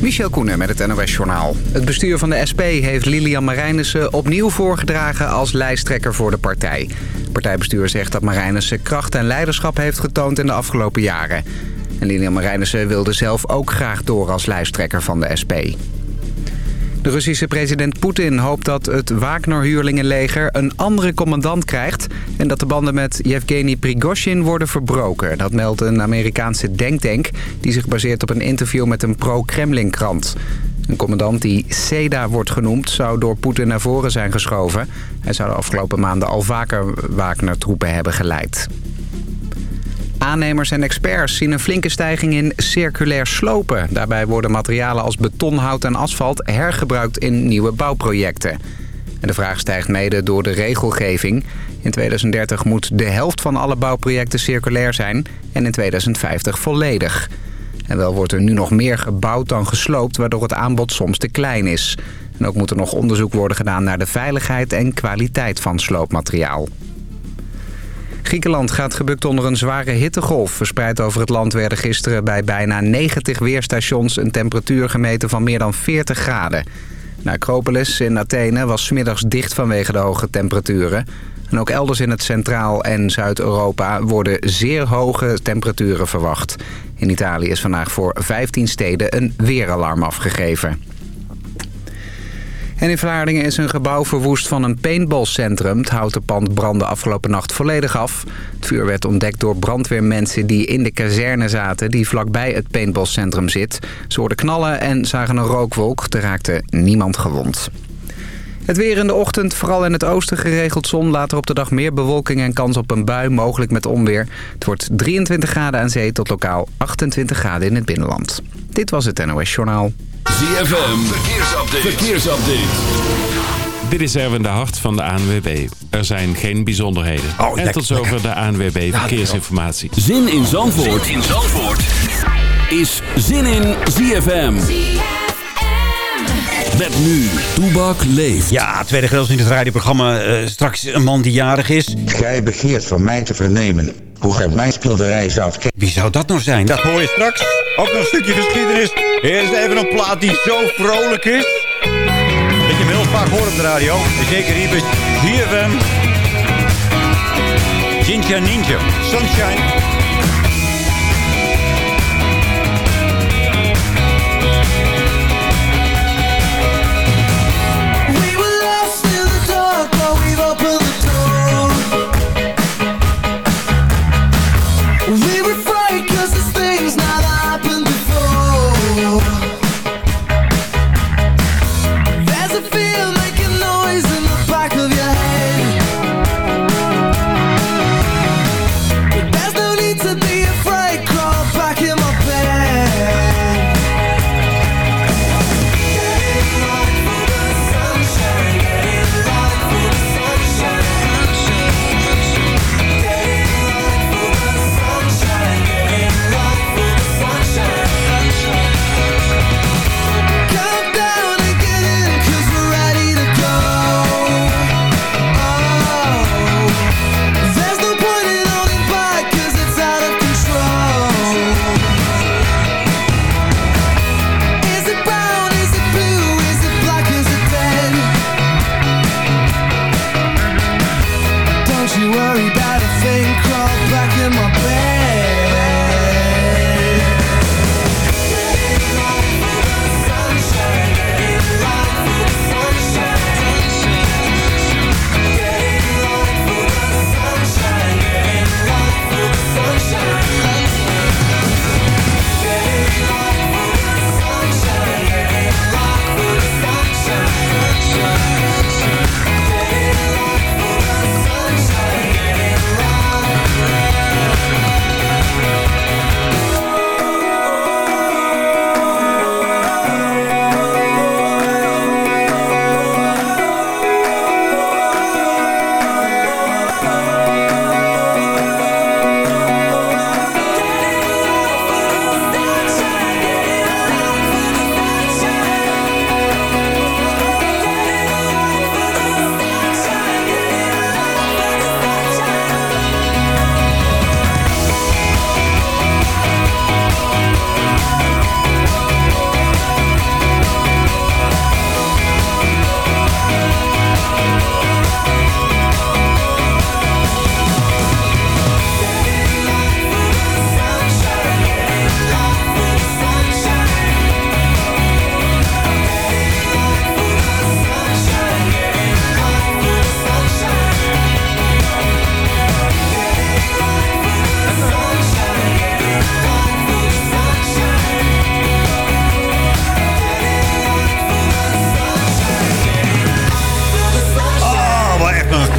Michel Koenen met het NOS-journaal. Het bestuur van de SP heeft Lilian Marijnissen opnieuw voorgedragen als lijsttrekker voor de partij. Partijbestuur zegt dat Marijnissen kracht en leiderschap heeft getoond in de afgelopen jaren. En Lilian Marijnissen wilde zelf ook graag door als lijsttrekker van de SP. De Russische president Poetin hoopt dat het Wagner-huurlingenleger een andere commandant krijgt... en dat de banden met Yevgeny Prigozhin worden verbroken. Dat meldt een Amerikaanse denktank die zich baseert op een interview met een pro-Kremlin-krant. Een commandant die Seda wordt genoemd zou door Poetin naar voren zijn geschoven. Hij zou de afgelopen maanden al vaker Wagner-troepen hebben geleid. Aannemers en experts zien een flinke stijging in circulair slopen. Daarbij worden materialen als beton, hout en asfalt hergebruikt in nieuwe bouwprojecten. En de vraag stijgt mede door de regelgeving. In 2030 moet de helft van alle bouwprojecten circulair zijn en in 2050 volledig. En wel wordt er nu nog meer gebouwd dan gesloopt, waardoor het aanbod soms te klein is. En ook moet er nog onderzoek worden gedaan naar de veiligheid en kwaliteit van sloopmateriaal. Griekenland gaat gebukt onder een zware hittegolf. Verspreid over het land werden gisteren bij bijna 90 weerstations... een temperatuur gemeten van meer dan 40 graden. De Acropolis in Athene was smiddags dicht vanwege de hoge temperaturen. En ook elders in het Centraal- en Zuid-Europa worden zeer hoge temperaturen verwacht. In Italië is vandaag voor 15 steden een weeralarm afgegeven. En in Vlaardingen is een gebouw verwoest van een paintballcentrum. Het houten pand brandde afgelopen nacht volledig af. Het vuur werd ontdekt door brandweermensen die in de kazerne zaten... die vlakbij het paintballcentrum zit. Ze hoorden knallen en zagen een rookwolk. Er raakte niemand gewond. Het weer in de ochtend, vooral in het oosten geregeld zon. Later op de dag meer bewolking en kans op een bui, mogelijk met onweer. Het wordt 23 graden aan zee tot lokaal 28 graden in het binnenland. Dit was het NOS Journaal. ZFM, verkeersupdate. verkeersupdate. Dit is Erwin de Hart van de ANWB. Er zijn geen bijzonderheden. Oh, en tot zover de ANWB Verkeersinformatie. Zin in Zandvoort, zin in Zandvoort. is Zin in ZFM. Met nu, Toebak leeft. Ja, tweede gedeelte in het radioprogramma. Uh, straks een man die jarig is. Gij begeert van mij te vernemen hoe gij mijn zou kennen. Wie zou dat nou zijn? Dat hoor je straks. Ook nog een stukje geschiedenis. Eerst even een plaat die zo vrolijk is. Dat je hem heel vaak hoort op de radio. En zeker hier bij ZFM. Ninja Ninja. Sunshine.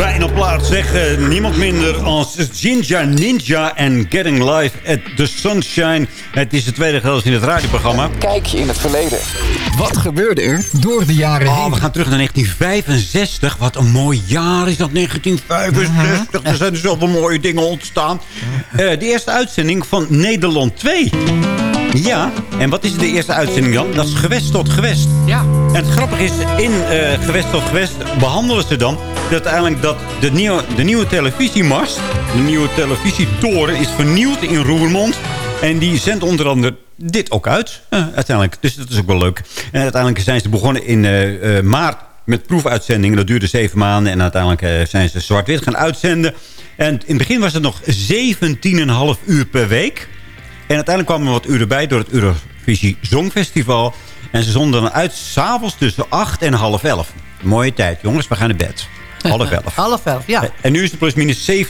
Hart zeggen. Niemand minder als Jinja Ninja en Getting Live at the Sunshine. Het is de tweede helft in het radioprogramma. Kijk je in het verleden. Wat gebeurde er door de jaren Oh, heen? we gaan terug naar 1965. Wat een mooi jaar is dat, 1965. Er zijn zoveel mooie dingen ontstaan. Eh, de eerste uitzending van Nederland 2. Ja, en wat is de eerste uitzending dan? Dat is gewest tot gewest. Ja. En het grappige is, in eh, gewest tot gewest behandelen ze dan... dat uiteindelijk dat de, nieuwe, de nieuwe televisiemast, de nieuwe televisietoren... is vernieuwd in Roermond. En die zendt onder andere dit ook uit, uiteindelijk. Dus dat is ook wel leuk. En uiteindelijk zijn ze begonnen in eh, eh, maart met proefuitzendingen. Dat duurde zeven maanden. En uiteindelijk eh, zijn ze zwart-wit gaan uitzenden. En in het begin was het nog 17,5 uur per week. En uiteindelijk kwamen er wat uren bij door het Eurovisie Songfestival. En ze zonden dan uit s'avonds tussen 8 en half 11. Mooie tijd, jongens. We gaan naar bed. Half 11. Half elf, ja. En nu is het plusminus 17,5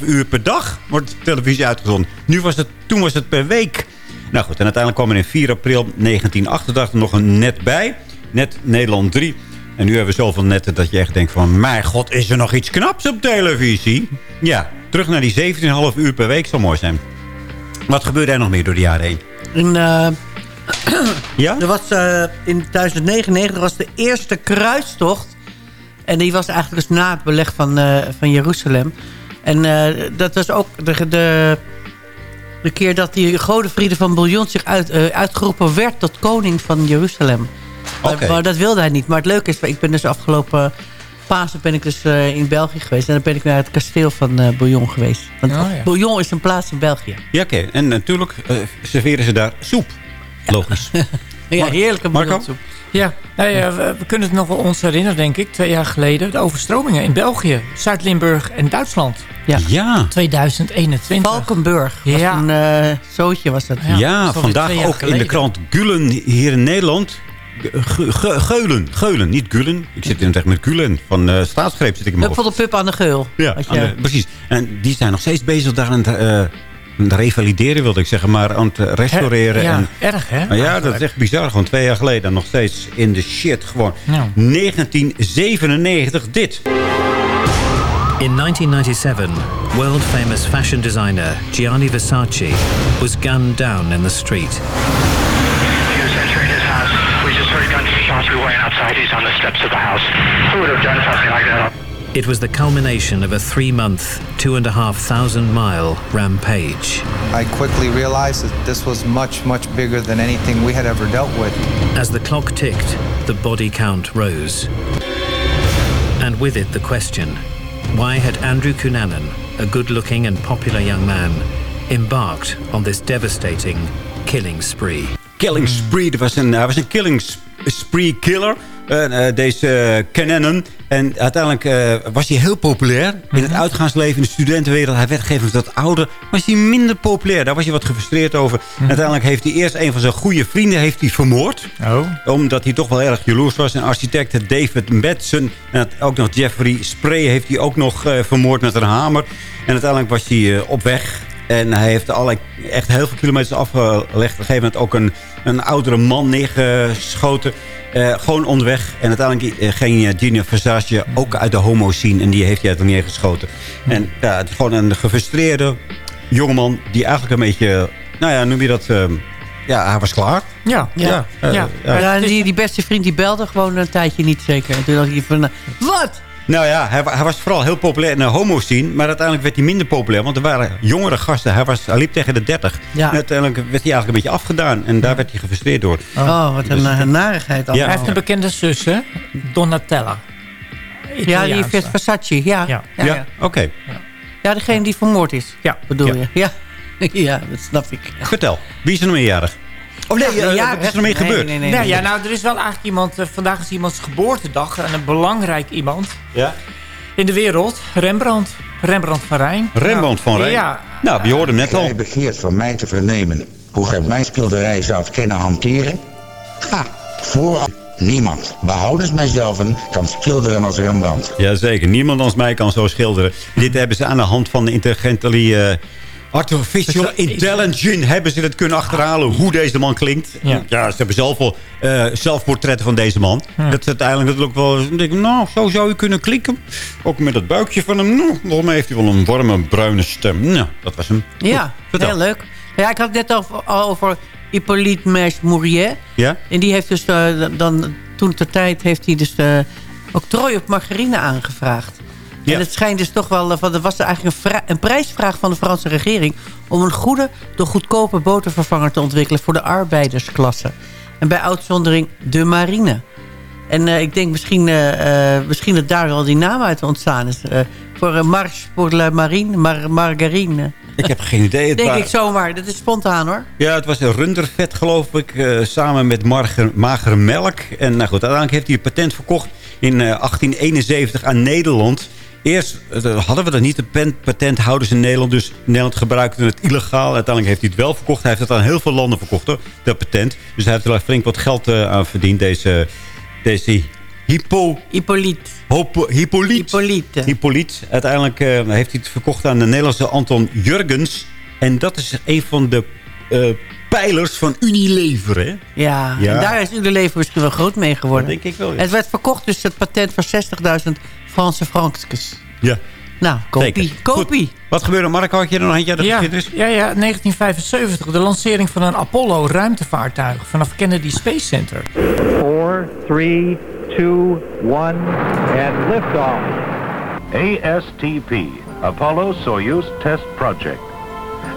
uur per dag wordt de televisie uitgezonden. Nu was het, toen was het per week. Nou goed, en uiteindelijk kwam er in 4 april 1988 nog een net bij. Net Nederland 3. En nu hebben we zoveel netten dat je echt denkt van... mijn god, is er nog iets knaps op televisie? Ja, terug naar die 17,5 uur per week zal mooi zijn. Wat gebeurde er nog meer door de jaren heen? In, eh, Ja? er was, eh, in 2099 was de eerste kruistocht. En die was eigenlijk dus na het beleg van, eh, van Jeruzalem. En eh, dat was ook de, de, de keer dat die godenvrienden van Bouillon zich uit, eh, uitgeroepen werd tot koning van Jeruzalem. Maar- dat wilde hij niet. Maar het leuke is, ik ben dus afgelopen Pasen ben ik dus in België geweest. En dan ben ik naar het kasteel van Bouillon geweest. Want Oh, ja. Bouillon is een plaats in België. Ja, oké. En natuurlijk serveren ze daar soep. Logisch. Ja, heerlijke Marco? bouillonsoep. Ja, nou ja, we, we kunnen het nog wel ons herinneren, denk ik. Twee jaar geleden. De overstromingen in België, Zuid-Limburg en Duitsland. Ja. Ja. 2021. Valkenburg was Ja. een eh, zootje was dat. Ja, dat vandaag ook in de krant Gulen hier in Nederland. Ge- ge- Geulen, Geulen, niet Gulen. Ik zit in het echt met Gulen. Van eh staatsgreep zit ik in mijn Hup van hoofd. de pup aan de geul. Ja, de- precies. En die zijn nog steeds bezig daar aan het, eh, aan het revalideren, wilde ik zeggen. Maar aan het restaureren. Ja, en, erg hè? Maar ja, dat is echt bizar. Gewoon twee jaar geleden. Nog steeds in de shit. Gewoon Ja. 1997 dit. In 1997, world famous fashion designer Gianni Versace was gunned down in the street. He was entering his house. We just heard gunshots. We went outside. He's on the steps of the house. Who would have done something like that? It was the culmination of a three month, two and a half thousand mile rampage. I quickly realized that this was much, much bigger than anything we had ever dealt with. As the clock ticked, the body count rose. And with it, the question why had Andrew Cunanan, a good looking and popular young man, embarked on this devastating killing spree? Killing Spree. Dat was een, hij was een killing spree killer. Eh, eh, deze eh, Cannon. En uiteindelijk eh, was hij heel populair. In het uitgaansleven, in de studentenwereld. Hij werd gegeven dat ouder. Was hij minder populair. Daar was hij wat gefrustreerd over. En uiteindelijk heeft hij eerst een van zijn goede vrienden heeft hij vermoord. Oh. Omdat hij toch wel erg jaloers was. En architect David Batson. En ook nog Jeffrey Spray heeft hij ook nog eh, vermoord met een hamer. En uiteindelijk was hij eh, op weg. En hij heeft allerlei, echt heel veel kilometers afgelegd. Op een gegeven moment ook een, een oudere man neergeschoten. Eh, gewoon onderweg. En uiteindelijk eh, ging eh, Gina Versace ook uit de homo zien. En die heeft hij uit neergeschoten. En ja, het is gewoon een gefrustreerde jongeman. Die eigenlijk een beetje... Nou ja, noem je dat... eh, ja, hij was klaar. Ja, ja, Ja, en die, die beste vriend die belde gewoon een tijdje niet zeker. En toen dacht hij van, wat? Nou ja, hij, hij was vooral heel populair in de homo-scene. Maar uiteindelijk werd hij minder populair. Want er waren jongere gasten. Hij, was, hij liep tegen de 30. Ja. En uiteindelijk werd hij eigenlijk een beetje afgedaan. En daar werd hij gefrustreerd door. Oh, wat een, eh, narigheid Ja. Hij heeft een bekende zus, hè? Donatella. Ja, die Italiaanse. Versace, ja. Ja. Ja, ja. Oké. Ja, degene die vermoord is, Ja. bedoel Ja. je? Ja. ja, dat snap ik. Vertel, wie is er nog meerjarig? Of nee, eh, Ja, wat is er nog mee nee, gebeurd? Nee, nee, Nee, nee. ja, nou, er is wel eigenlijk iemand... eh, vandaag is iemands geboortedag. En een belangrijk iemand Ja? in de wereld. Rembrandt. Rembrandt van Rijn. Rembrandt van Rijn. Ja. Nou, je hoorde hem net al. Gij begeert van mij te vernemen hoe gij mijn schilderij zou kunnen hanteren? Ha, voor niemand, behoudens mijzelf, kan schilderen als Rembrandt. Jazeker, niemand als mij kan zo schilderen. Dit hebben ze aan de hand van de Intergentally... eh Artificial intelligence hebben ze het kunnen achterhalen hoe deze man klinkt. Ja. ze hebben zelf wel eh, zelfportretten van deze man. Dat is uiteindelijk natuurlijk wel... Denk, nou, zo zou je kunnen klinken. Ook met dat buikje van hem. Nou, volgens mij heeft hij wel een warme, bruine stem. Nou, dat was hem. Ja, vertel. heel leuk. Ja, ik had het net over, al over Hippolyte Mes Mourier. Ja? En die heeft dus eh, dan, toen ter tijd heeft hij dus uh, octrooi op margarine aangevraagd. Ja. En het schijnt dus toch wel, van, er was er eigenlijk een, een prijsvraag van de Franse regering... om een goede, door goedkope botervervanger te ontwikkelen voor de arbeidersklasse. En bij uitzondering de marine. En uh, ik denk misschien, uh, uh, misschien dat daar wel die naam uit ontstaan is. voor een marche pour la marine, mar margarine. Ik heb geen idee. Het denk ik zomaar. Dat is spontaan hoor. Ja, het was een rundervet geloof ik. eh, samen met marger, magere melk. En nou goed, uiteindelijk heeft hij het patent verkocht in eh, 1871 aan Nederland. Eerst eh, hadden we dat niet, de patenthouders in Nederland. Dus Nederland gebruikte het illegaal. Uiteindelijk heeft hij het wel verkocht. Hij heeft het aan heel veel landen verkocht, hoor, dat patent. Dus hij heeft er flink wat geld eh, aan verdiend, deze, deze Hippo... Hippolyte. Hippolyte. Hippolyte. Hippolyte. Uiteindelijk eh, heeft hij het verkocht aan de Nederlandse Anton Jurgens. En dat is een van de pijlers van Unilever, hè? Ja, Ja. en daar is Unilever misschien wel groot mee geworden. Dat denk ik wel, ja. Het werd verkocht, dus het patent voor 60.000 Franse frankjes. Ja. Nou, kopie. Kopie. Wat gebeurde, Mark? Had je er nog eentje uit de Ja, geschiedenis? ja, ja, 1975. De lancering van een Apollo ruimtevaartuig vanaf Kennedy Space Center. Four, three, two, one, and liftoff. ASTP, Apollo Soyuz Test Project.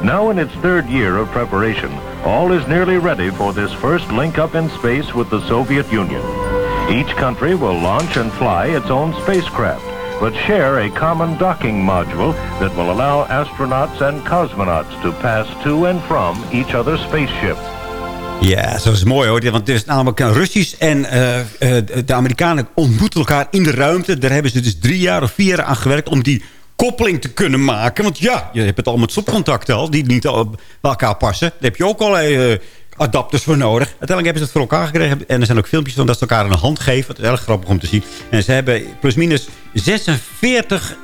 Now in its third year of preparation, all is nearly ready for this first link up in space with the Soviet Union. Each country will launch and fly its own spacecraft, but share a common docking module that will allow astronauts and cosmonauts to pass to and from each other's spaceships. Ja, dat is mooi hoor. Want het is namelijk een Russisch en eh, eh, de Amerikanen ontmoeten elkaar in de ruimte. Daar hebben ze dus drie jaar of vier jaar aan gewerkt om die koppeling te kunnen maken. Want ja, je hebt het al met stopcontacten al, die niet al bij elkaar passen. Daar heb je ook al eh, adapters voor nodig. Uiteindelijk hebben ze het voor elkaar gekregen. En er zijn ook filmpjes van dat ze elkaar een hand geven. Dat is erg grappig om te zien. En ze hebben plusminus 46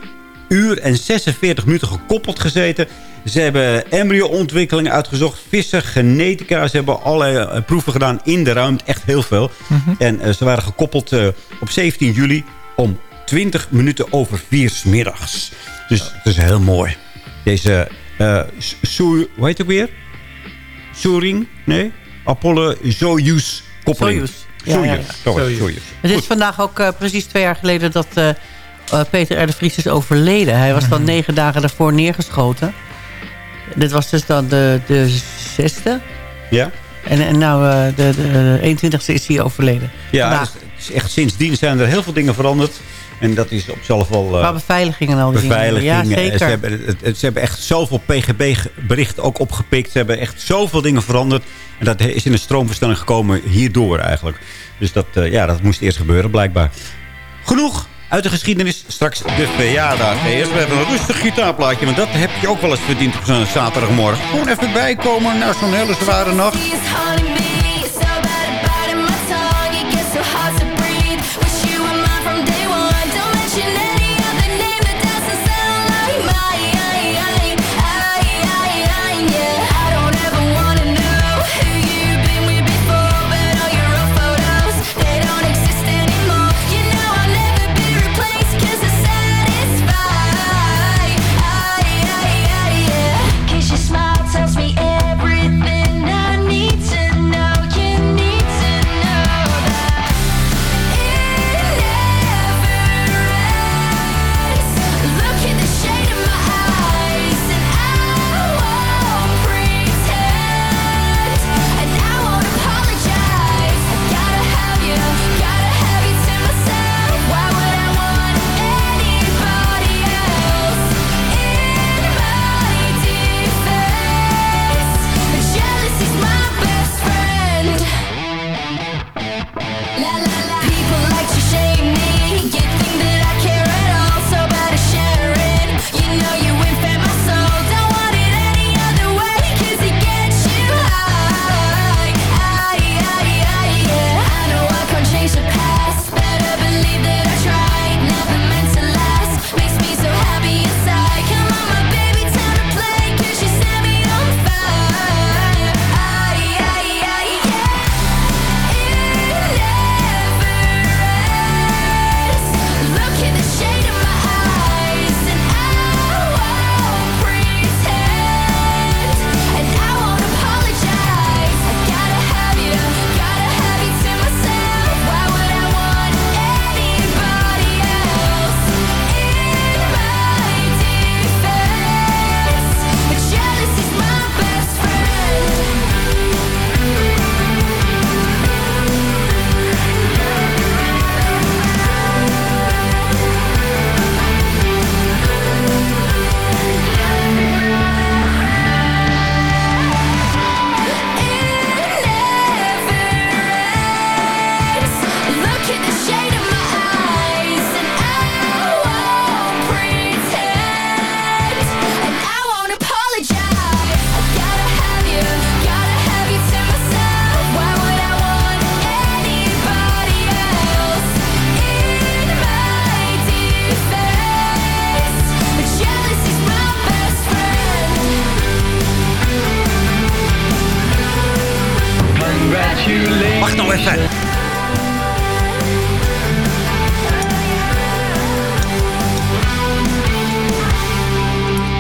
uur en 46 minuten gekoppeld gezeten. Ze hebben embryo-ontwikkeling uitgezocht, vissen, genetica. Ze hebben allerlei eh, proeven gedaan in de ruimte, echt heel veel. En eh, ze waren gekoppeld eh, op 17 juli om 20 minuten over vier 's middags. Dus het is heel mooi. Deze, Soe- hoe heet het ook weer? Soering? Nee? Apollo Soyuz koppeling. Soyuz. Ja, ja, ja. Soyuz. Soyuz. Soyuz. Het is vandaag ook eh, precies twee jaar geleden dat eh, eh, Peter R. de Vries is overleden. Hij was dan negen dagen daarvoor neergeschoten. Dit was dus dan de, de zesde. Ja? En, en nou, eh, de, de 21ste is hij overleden. Ja, Vandaag. dus het is echt sindsdien zijn er heel veel dingen veranderd. En dat is op zichzelf wel... eh, Qua beveiliging en al die beveiliging. dingen. Ja, Eh, zeker. Ze hebben, het- ze hebben echt zoveel PGB-berichten ook opgepikt. Ze hebben echt zoveel dingen veranderd. En dat is in een stroomversnelling gekomen hierdoor eigenlijk. Dus dat, eh, ja, dat moest eerst gebeuren blijkbaar. Genoeg uit de geschiedenis. Straks de verjaardag. Eerst even een rustig gitaarplaatje. Want dat heb je ook wel eens verdiend op zo'n zaterdagmorgen. Gewoon even bijkomen na zo'n hele zware nacht.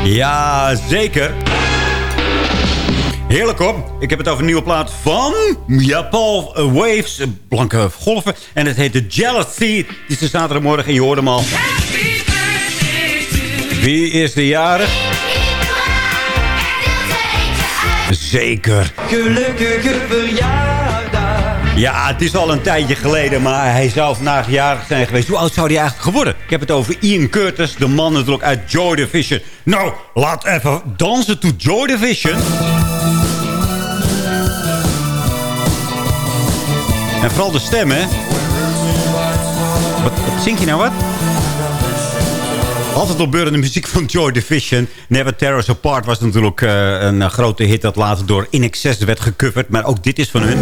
Ja, zeker. Heerlijk hoor. Ik heb het over een nieuwe plaat van... Ja, Paul eh, Waves, eh, Blanke Golven. En het heet The Jealousy. Het is de zaterdagmorgen en je hoort hem al. Wie is de jarig? Zeker. Gelukkige verjaardag. Ja, het is al een tijdje geleden, maar hij zou vandaag jarig zijn geweest. Hoe oud zou hij eigenlijk geworden? Ik heb het over Ian Curtis, de man uit Joy Division. Nou, laat even dansen to Joy Division. En vooral de stem, hè? Wat, wat je nou wat? Altijd opbeurende muziek van Joy Division. Never Tear Us Apart was natuurlijk eh, een grote hit... dat later door In Excess werd gecoverd. Maar ook dit is van hun.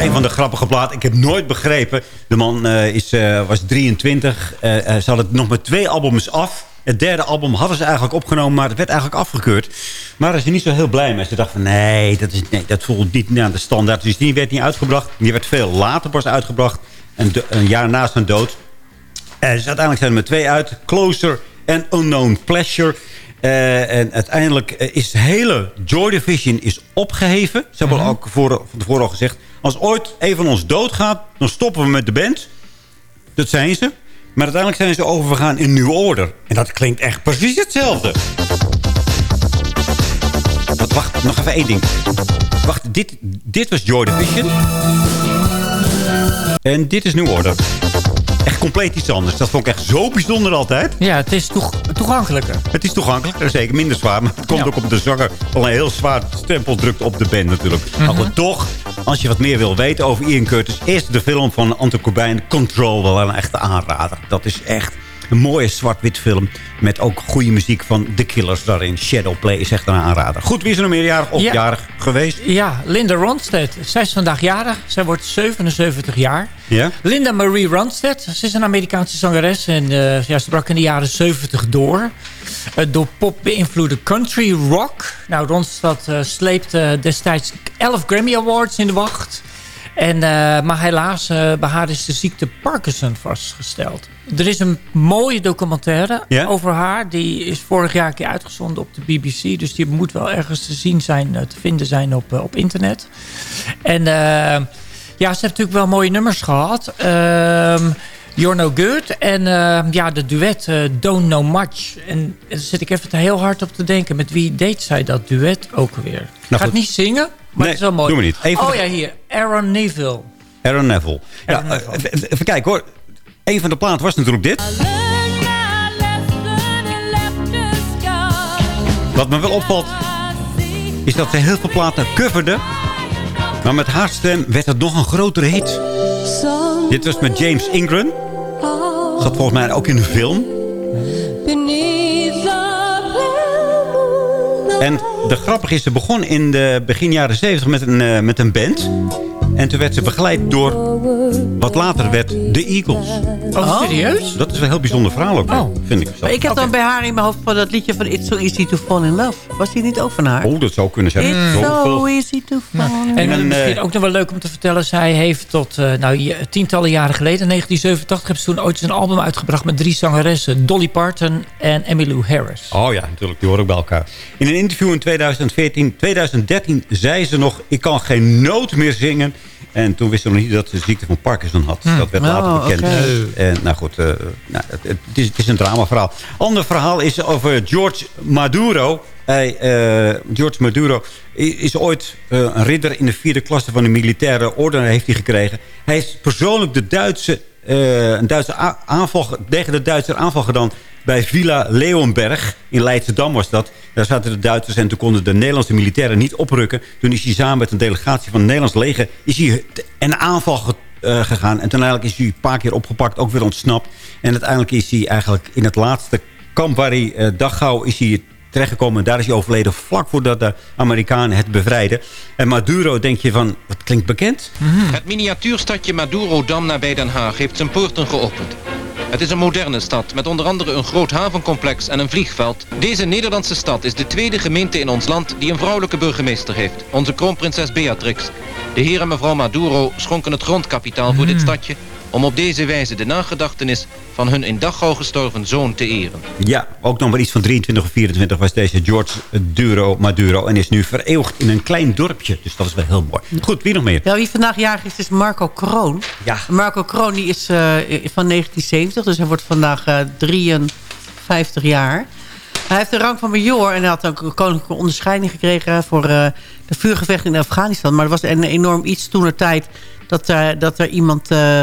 Een van de grappige platen. Ik heb nooit begrepen. De man eh, is, eh, was 23. Eh, ze hadden nog met twee albums af. Het derde album hadden ze eigenlijk opgenomen, maar het werd eigenlijk afgekeurd. Maar daar is niet zo heel blij mee. Ze dachten van nee, dat, is, nee, dat voelt niet aan de standaard. Dus die werd niet uitgebracht. Die werd veel later pas uitgebracht. Een, een jaar na zijn dood. Eh, dus uiteindelijk zijn er met twee uit. Closer en Unknown Pleasure. Eh, en uiteindelijk eh, is de hele Joy Division is opgeheven. Ze hebben ook voor, van tevoren al gezegd... als ooit een van ons doodgaat, dan stoppen we met de band. Dat zijn ze. Maar uiteindelijk zijn ze overgegaan in New Order. En dat klinkt echt precies hetzelfde. Wat, wacht, nog even één ding. Wacht, dit, dit was Joy Division. En dit is New Order. Echt compleet iets anders. Dat vond ik echt zo bijzonder altijd. Ja, het is toeg toegankelijker. Het is toegankelijker, zeker minder zwaar. Maar het komt Ja. ook op de zanger al een heel zwaar stempel drukt op de band natuurlijk. Maar Mhm. goed, toch, als je wat meer wil weten over Ian Curtis... is de film van Anton Corbijn, Control, wel een echte aanrader. Dat is echt een mooie zwart-wit film. Met ook goede muziek van The Killers daarin. Shadowplay is echt een aanrader. Goed, wie is er nog meerjarig of Ja. jarig geweest? Ja, Linda Ronstadt. Zij is vandaag jarig. Zij wordt 77 jaar. Ja? Linda Marie Ronstadt. Ze is een Amerikaanse zangeres. En eh, ja, ze brak in de jaren 70 door. Eh, door pop beïnvloede country rock. Nou, Ronstadt eh, sleepte destijds 11 Grammy Awards in de wacht. En, maar helaas, bij haar is de ziekte Parkinson vastgesteld. Er is een mooie documentaire Ja? over haar. Die is vorig jaar een keer uitgezonden op de BBC. Dus die moet wel ergens te zien zijn, eh, te vinden zijn op, eh, op internet. En eh, ja, ze heeft natuurlijk wel mooie nummers gehad. Ehm You're No Good. En eh, ja, de duet Don't Know Much. En daar zit ik even te heel hard op te denken. Met wie deed zij dat duet ook weer? ik ga goed. het niet zingen, maar Nee, het is wel mooi. doen we niet. Even oh ja, hier. Aaron Neville. Aaron Neville. Ja, Aaron Neville. even, even kijken hoor. Een van de platen was natuurlijk dit. Wat me wel opvalt, is dat ze heel veel platen coverde. Maar met haar stem werd het nog een grotere hit. Dit was met James Ingram. Zat volgens mij ook in de film. En de grappige is, ze begon in de begin jaren 70 met een, eh, met een band. En toen werd ze begeleid door wat later werd de Eagles. Oh, serieus? Dat is wel een heel bijzonder verhaal ook, Oh. vind ik. Maar ik heb dan bij haar in mijn hoofd van dat liedje van It's So Easy to Fall in Love. Was die niet ook van haar? Oh, dat zou kunnen zijn. It's so easy to fall in En love. eh, misschien eh, ook nog wel leuk om te vertellen. Zij heeft tot eh, nou, je- tientallen jaren geleden, in 1987... heeft ze toen ooit een album uitgebracht met drie zangeressen. Dolly Parton en Emmylou Harris. Oh ja, natuurlijk. Die horen ook bij elkaar. In een interview in 2014, 2013 zei ze nog... ik kan geen noot meer zingen. En toen wist ze nog niet dat ze de ziekte van Parkinson had. Dat werd later Oh, bekend. En nou goed, eh, nou, het, het is, het is een dramaverhaal. Ander verhaal is over George Maduro. Hij, eh, George Maduro is ooit eh, een ridder in de vierde klasse van de militaire orde heeft hij gekregen. Hij heeft persoonlijk de Duitse, een Duitse aanval, ge- tegen de Duitse aanval gedaan bij Villa Leonberg. In Leidschendam was dat. Daar zaten de Duitsers en toen konden de Nederlandse militairen niet oprukken. Toen is hij samen met een delegatie van het Nederlands leger... is hij een aanval eh, gegaan. En toen eigenlijk is hij een paar keer opgepakt, ook weer ontsnapt. En uiteindelijk is hij eigenlijk in het laatste kamp waar hij Dachau is hij terechtgekomen. En daar is hij overleden vlak voordat de Amerikanen het bevrijden. En Maduro denk je van, dat klinkt bekend. Het miniatuurstadje Madurodam nabij Den Haag heeft zijn poorten geopend. Het is een moderne stad met onder andere een groot havencomplex en een vliegveld. Deze Nederlandse stad is de tweede gemeente in ons land die een vrouwelijke burgemeester heeft. Onze kroonprinses Beatrix. De heer en mevrouw Maduro schonken het grondkapitaal voor dit stadje... om op deze wijze de nagedachtenis van hun in Dachau gestorven zoon te eren. Ja, ook nog maar iets van 23 of 24 was deze George Duro Maduro. En is nu vereeuwigd in een klein dorpje. Dus dat is wel heel mooi. Goed, wie nog meer? Ja, wie vandaag jarig is, is Marco Kroon. Ja. Marco Kroon die is eh, van 1970, dus hij wordt vandaag eh 53 jaar. Hij heeft de rang van major en hij had ook een koninklijke onderscheiding gekregen... voor eh, de vuurgevechten in Afghanistan. Maar er was een enorm iets toen de tijd dat, er dat er iemand... eh,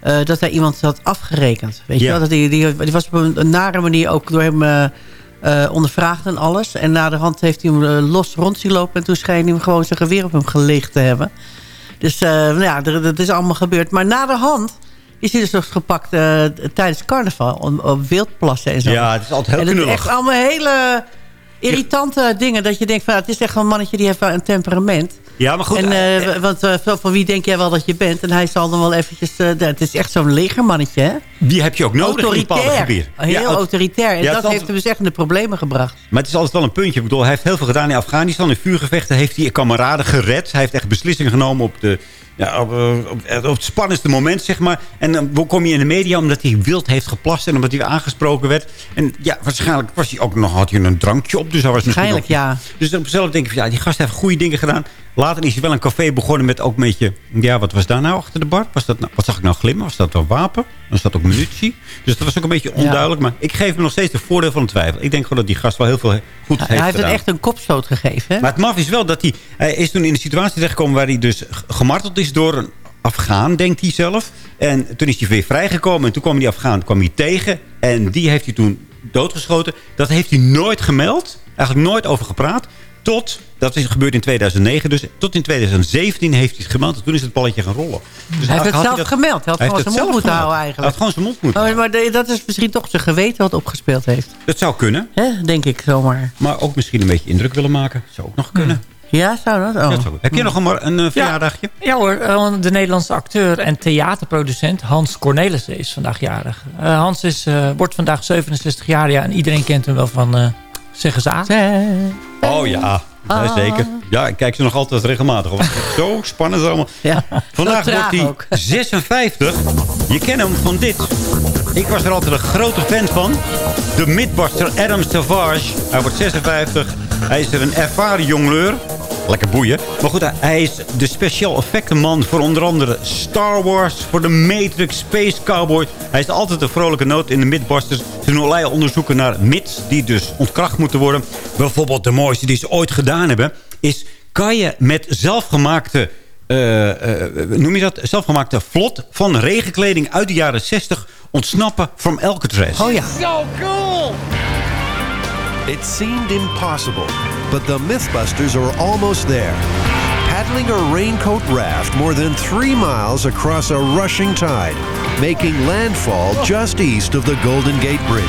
eh, dat hij iemand had afgerekend. Weet je wel? Dat die, die, die was op een, nare manier ook door hem eh, eh, ondervraagd en alles. En na de hand heeft hij hem los rond zien lopen. En toen scheen hij hem gewoon zijn geweer op hem geleegd te hebben. Dus nou ja, dat is allemaal gebeurd. Maar na de hand is hij dus nog gepakt tijdens carnaval. Op, op wildplassen en zo. Ja, het is altijd heel en is echt allemaal hele irritante dingen. Dat je denkt, van, het is echt een mannetje die heeft wel een temperament. Ja, maar goed. En, eh, eh, want eh, van wie denk jij wel dat je bent? En hij zal dan wel eventjes... eh, het is echt zo'n legermannetje, hè? die heb je ook nodig in bepaalde Autoritair. gebieden. Heel Ja, aut- autoritair. En Ja, dat heeft hem dus echt in de problemen gebracht. Maar het is altijd wel een puntje. Ik bedoel, hij heeft heel veel gedaan in Afghanistan. In vuurgevechten heeft hij kameraden gered. Hij heeft echt beslissingen genomen op, de, ja, op, op, op het spannendste moment, zeg maar. En dan kom je in de media omdat hij wild heeft geplast... en omdat hij aangesproken werd. En ja, waarschijnlijk was hij ook nog, had hij een drankje op. Dus hij was Waarschijnlijk, ja. Dus op mezelf denk ik, van, ja, die gast heeft goede dingen gedaan. Later is hij wel een café begonnen met ook een beetje... Ja, wat was daar nou achter de bar? Was dat nou, wat zag ik nou glimmen? Was dat een wapen? Was dat ook munitie? Dus dat was ook een beetje onduidelijk. Maar ik geef hem nog steeds de voordeel van de twijfel. Ik denk gewoon dat die gast wel heel veel goed heeft hij heeft gedaan. het echt een kopstoot gegeven, hè? Maar het maf is wel dat hij... Hij is toen in een situatie terechtgekomen... waar hij dus gemarteld is door een Afghaan, denkt hij zelf. En toen is hij weer vrijgekomen. En toen kwam die Afghaan kwam hij tegen. En die heeft hij toen doodgeschoten. Dat heeft hij nooit gemeld. Eigenlijk nooit over gepraat. Tot, dat is gebeurd in 2009 dus. Tot in 2017 heeft hij het gemeld. En toen is het balletje gaan rollen. Dus hij heeft het had zelf dat- gemeld. Hij had heeft gewoon het zijn zelf mond moeten gemeld. houden Hij eigenlijk. had gewoon zijn mond moeten Oh, maar de- dat is misschien toch zijn geweten wat opgespeeld heeft. Dat zou kunnen. Hè? Denk ik zomaar. Maar ook misschien een beetje indruk willen maken. Zou ook nog kunnen. Ja, zou dat? Oh. Ja, zou- Heb je nog een, een eh, verjaardagje? Ja hoor, eh, de Nederlandse acteur en theaterproducent Hans Cornelissen is vandaag jarig. Eh, Hans is, eh, wordt vandaag 67 jaar ja, en iedereen kent hem wel van eh Zeggen ze aan. Oh ja, Ah. ja, zeker. Ja, ik kijk ze nog altijd regelmatig. Zo spannend allemaal. Ja, Vandaag wordt hij ook. 56. Je kent hem van dit. Ik was er altijd een grote fan van. De Midbuster Adam Savage. Hij wordt 56. Hij is er een ervaren jongleur. Lekker boeien. Maar goed, hij is de special effectenman voor onder andere Star Wars, voor de Matrix, Space Cowboy. Hij is altijd een vrolijke noot in de Mythbusters. Ze doen allerlei onderzoeken naar myths die dus ontkracht moeten worden. Bijvoorbeeld de mooiste die ze ooit gedaan hebben, is kan je met zelfgemaakte, eh, eh, noem je dat, zelfgemaakte vlot van regenkleding uit de jaren 60 ontsnappen from Alcatraz. Oh ja. So cool! It seemed impossible, but the Mythbusters are almost there. Paddling a raincoat raft more than three miles across a rushing tide, making landfall just east of the Golden Gate Bridge.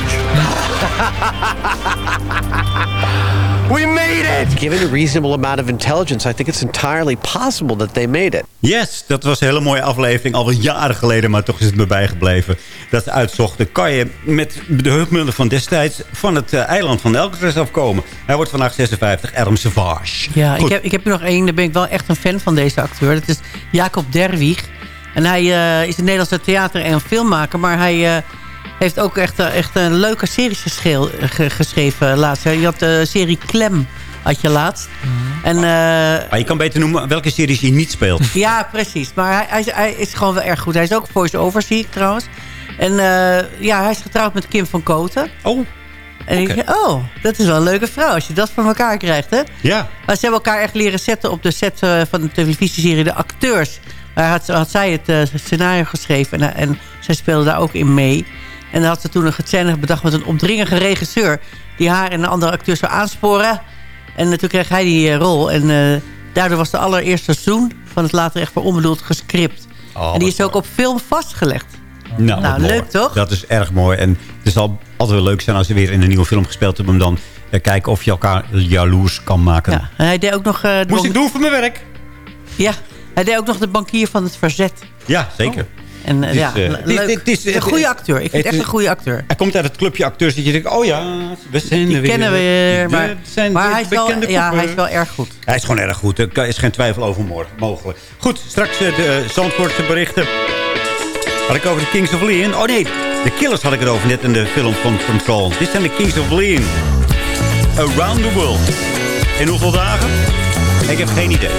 We made it! Given a reasonable amount of intelligence, I think it's entirely possible that they made it. Yes, dat was een hele mooie aflevering. Alweer jaren geleden, maar toch is het me bijgebleven. Dat ze uitzochten. Kan je met de hulpmiddelen van destijds... van het eh, eiland van Alcatraz afkomen. Hij wordt vandaag 56. Adam Savage. Ja, ik heb, ik heb er nog één. Daar ben ik wel echt een fan van deze acteur. Dat is Jacob Derwig. En hij eh, is een Nederlandse theater- en filmmaker. Maar hij eh, heeft ook echt, eh, echt een leuke series gescheel- ge- geschreven laatst. Je had de serie Klem, had je laatst. En, eh, Maar je kan beter noemen welke series hij niet speelt. ja, precies. Maar hij, hij, is, hij is gewoon wel erg goed. Hij is ook voice-over, zie ik trouwens. En eh, ja, hij is getrouwd met Kim van Koten. Oh. En ik denk, oh, dat is wel een leuke vrouw als je dat voor elkaar krijgt, hè? Ja. Maar ze hebben elkaar echt leren zetten op de set eh, van de televisieserie De Acteurs. Daar had, had zij het eh, scenario geschreven en, en zij speelde daar ook in mee. En dan had ze toen een scène bedacht met een opdringige regisseur... die haar en de andere acteurs zou aansporen. En eh, toen kreeg hij die eh, rol. En eh, daardoor was de allereerste seizoen van het later echt voor onbedoeld gescript. Oh, en die is ook op film vastgelegd. Nou, Nou, mooi. leuk toch? Dat is erg mooi. En het zal altijd wel leuk zijn als ze weer in een nieuwe film gespeeld hebben. Om dan eh, kijken of je elkaar jaloers kan maken. Ja. En hij deed ook nog... eh, Moest ik doen voor mijn werk. Ja, hij deed ook nog de bankier van het verzet. Ja, zeker. En eh, Het is, ja, eh, is- een goede acteur. Ik vind het echt een goede acteur. Hij komt uit het clubje acteurs dat je denkt, oh ja, we zijn Die er weer. kennen we weer, maar- zijn maar hij is wel- ja, hij is wel erg goed. Hij is gewoon erg goed. Er is geen twijfel over mo- mogelijk. Goed, straks eh, de Zandvoortse berichten. Had ik over de Kings of Leon? Oh nee, de Killers had ik het over net in de film van Control. Dit zijn de Kings of Leon. Around the World. In hoeveel dagen? Ik heb geen idee.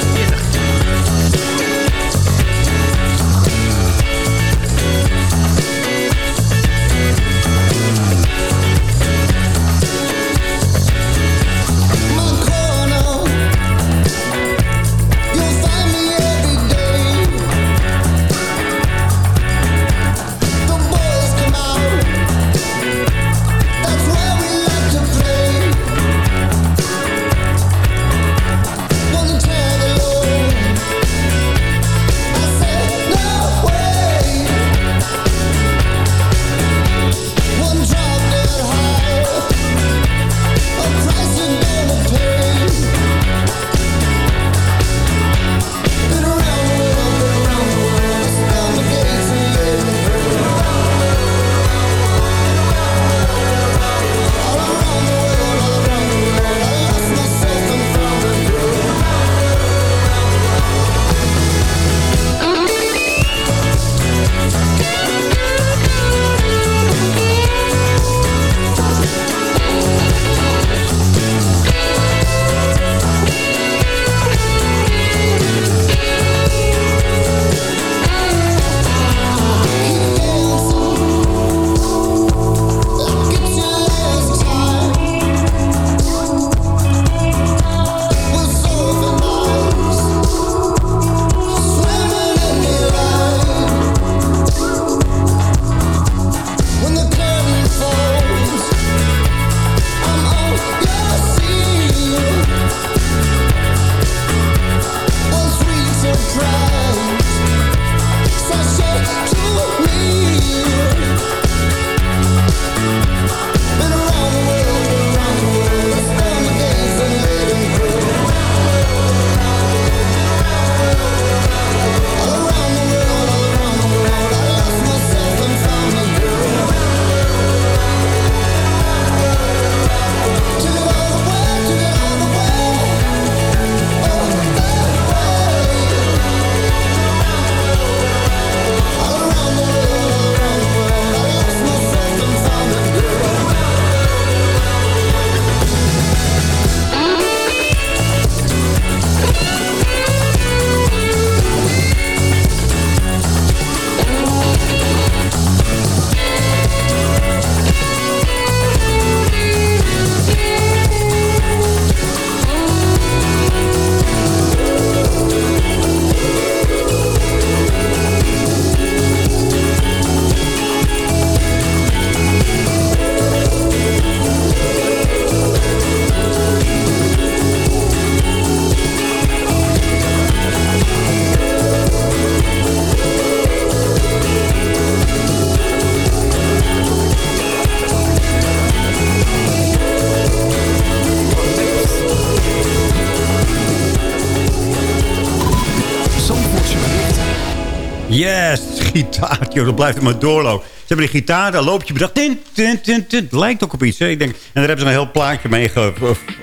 Yes, gitaar, joh, dat blijft het maar doorlopen. Ze hebben die gitaar, daar loop je bedacht. Tin, tin, tin, tin. Het lijkt ook op iets. Hè? Ik denk, en daar hebben ze een heel plaatje mee ge,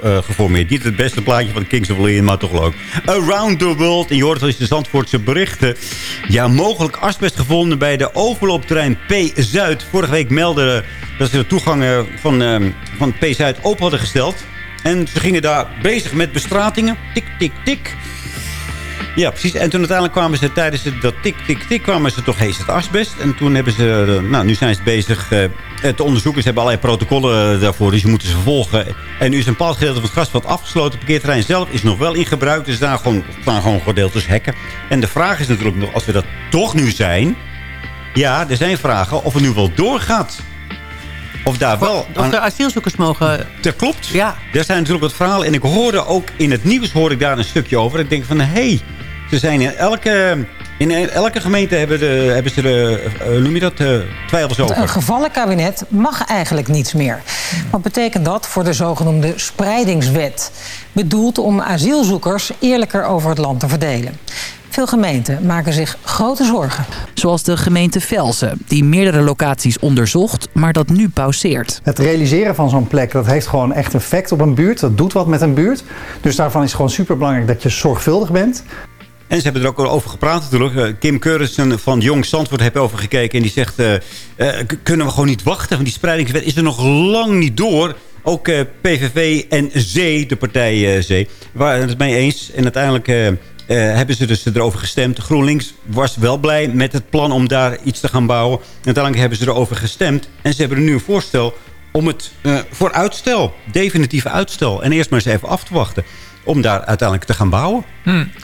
eh, geformeerd. Niet het beste plaatje van Kings of Leon, maar toch leuk. Around the World. En je hoort wel eens de Zandvoortse berichten. Ja, mogelijk asbest gevonden bij de overloopterrein P-Zuid. Vorige week meldden dat ze de toegang van, eh, van P-Zuid open hadden gesteld. En ze gingen daar bezig met bestratingen. Tik, tik, tik. Ja, precies. En toen uiteindelijk kwamen ze tijdens het, dat tik, tik, tik... kwamen ze toch, heet het asbest. En toen hebben ze... eh, nou, nu zijn ze bezig eh, te onderzoeken. Ze hebben allerlei protocollen eh, daarvoor. Dus je moeten ze volgen. En nu is een bepaald gedeelte van het grasveld afgesloten. Het parkeerterrein zelf is nog wel in gebruik. Dus daar gewoon, staan gewoon gedeeltes hekken. En de vraag is natuurlijk nog... Als we dat toch nu zijn... Ja, er zijn vragen of het nu wel doorgaat. Of daar wel... Of de asielzoekers mogen... Dat klopt. Ja. Daar zijn natuurlijk wat verhalen. En ik hoorde ook in het nieuws hoorde ik daar een stukje over. Ik denk van, hé, hey, ze zijn in elke, in elke gemeente hebben, de, hebben ze de, eh, hoe noem je dat, twijfels over. Een gevallenkabinet mag eigenlijk niets meer. Wat betekent dat voor de zogenoemde spreidingswet? Bedoeld om asielzoekers eerlijker over het land te verdelen. Veel gemeenten maken zich grote zorgen. Zoals de gemeente Velsen, die meerdere locaties onderzocht, maar dat nu pauzeert. Het realiseren van zo'n plek, dat heeft gewoon echt effect op een buurt. Dat doet wat met een buurt. Dus daarvan is het gewoon superbelangrijk dat je zorgvuldig bent. En ze hebben er ook over gepraat natuurlijk. Eh, Kim Keurissen van Jong Zandvoort heeft over gekeken. En die zegt, eh, eh, kunnen we gewoon niet wachten? Want die spreidingswet is er nog lang niet door. Ook PVV en Zee, de partij Zee, waren het mee eens. En uiteindelijk hebben ze dus erover gestemd. GroenLinks was wel blij met het plan om daar iets te gaan bouwen. En uiteindelijk hebben ze erover gestemd. En ze hebben nu een voorstel om het voor uitstel, definitieve uitstel. En eerst maar eens even af te wachten om daar uiteindelijk te gaan bouwen.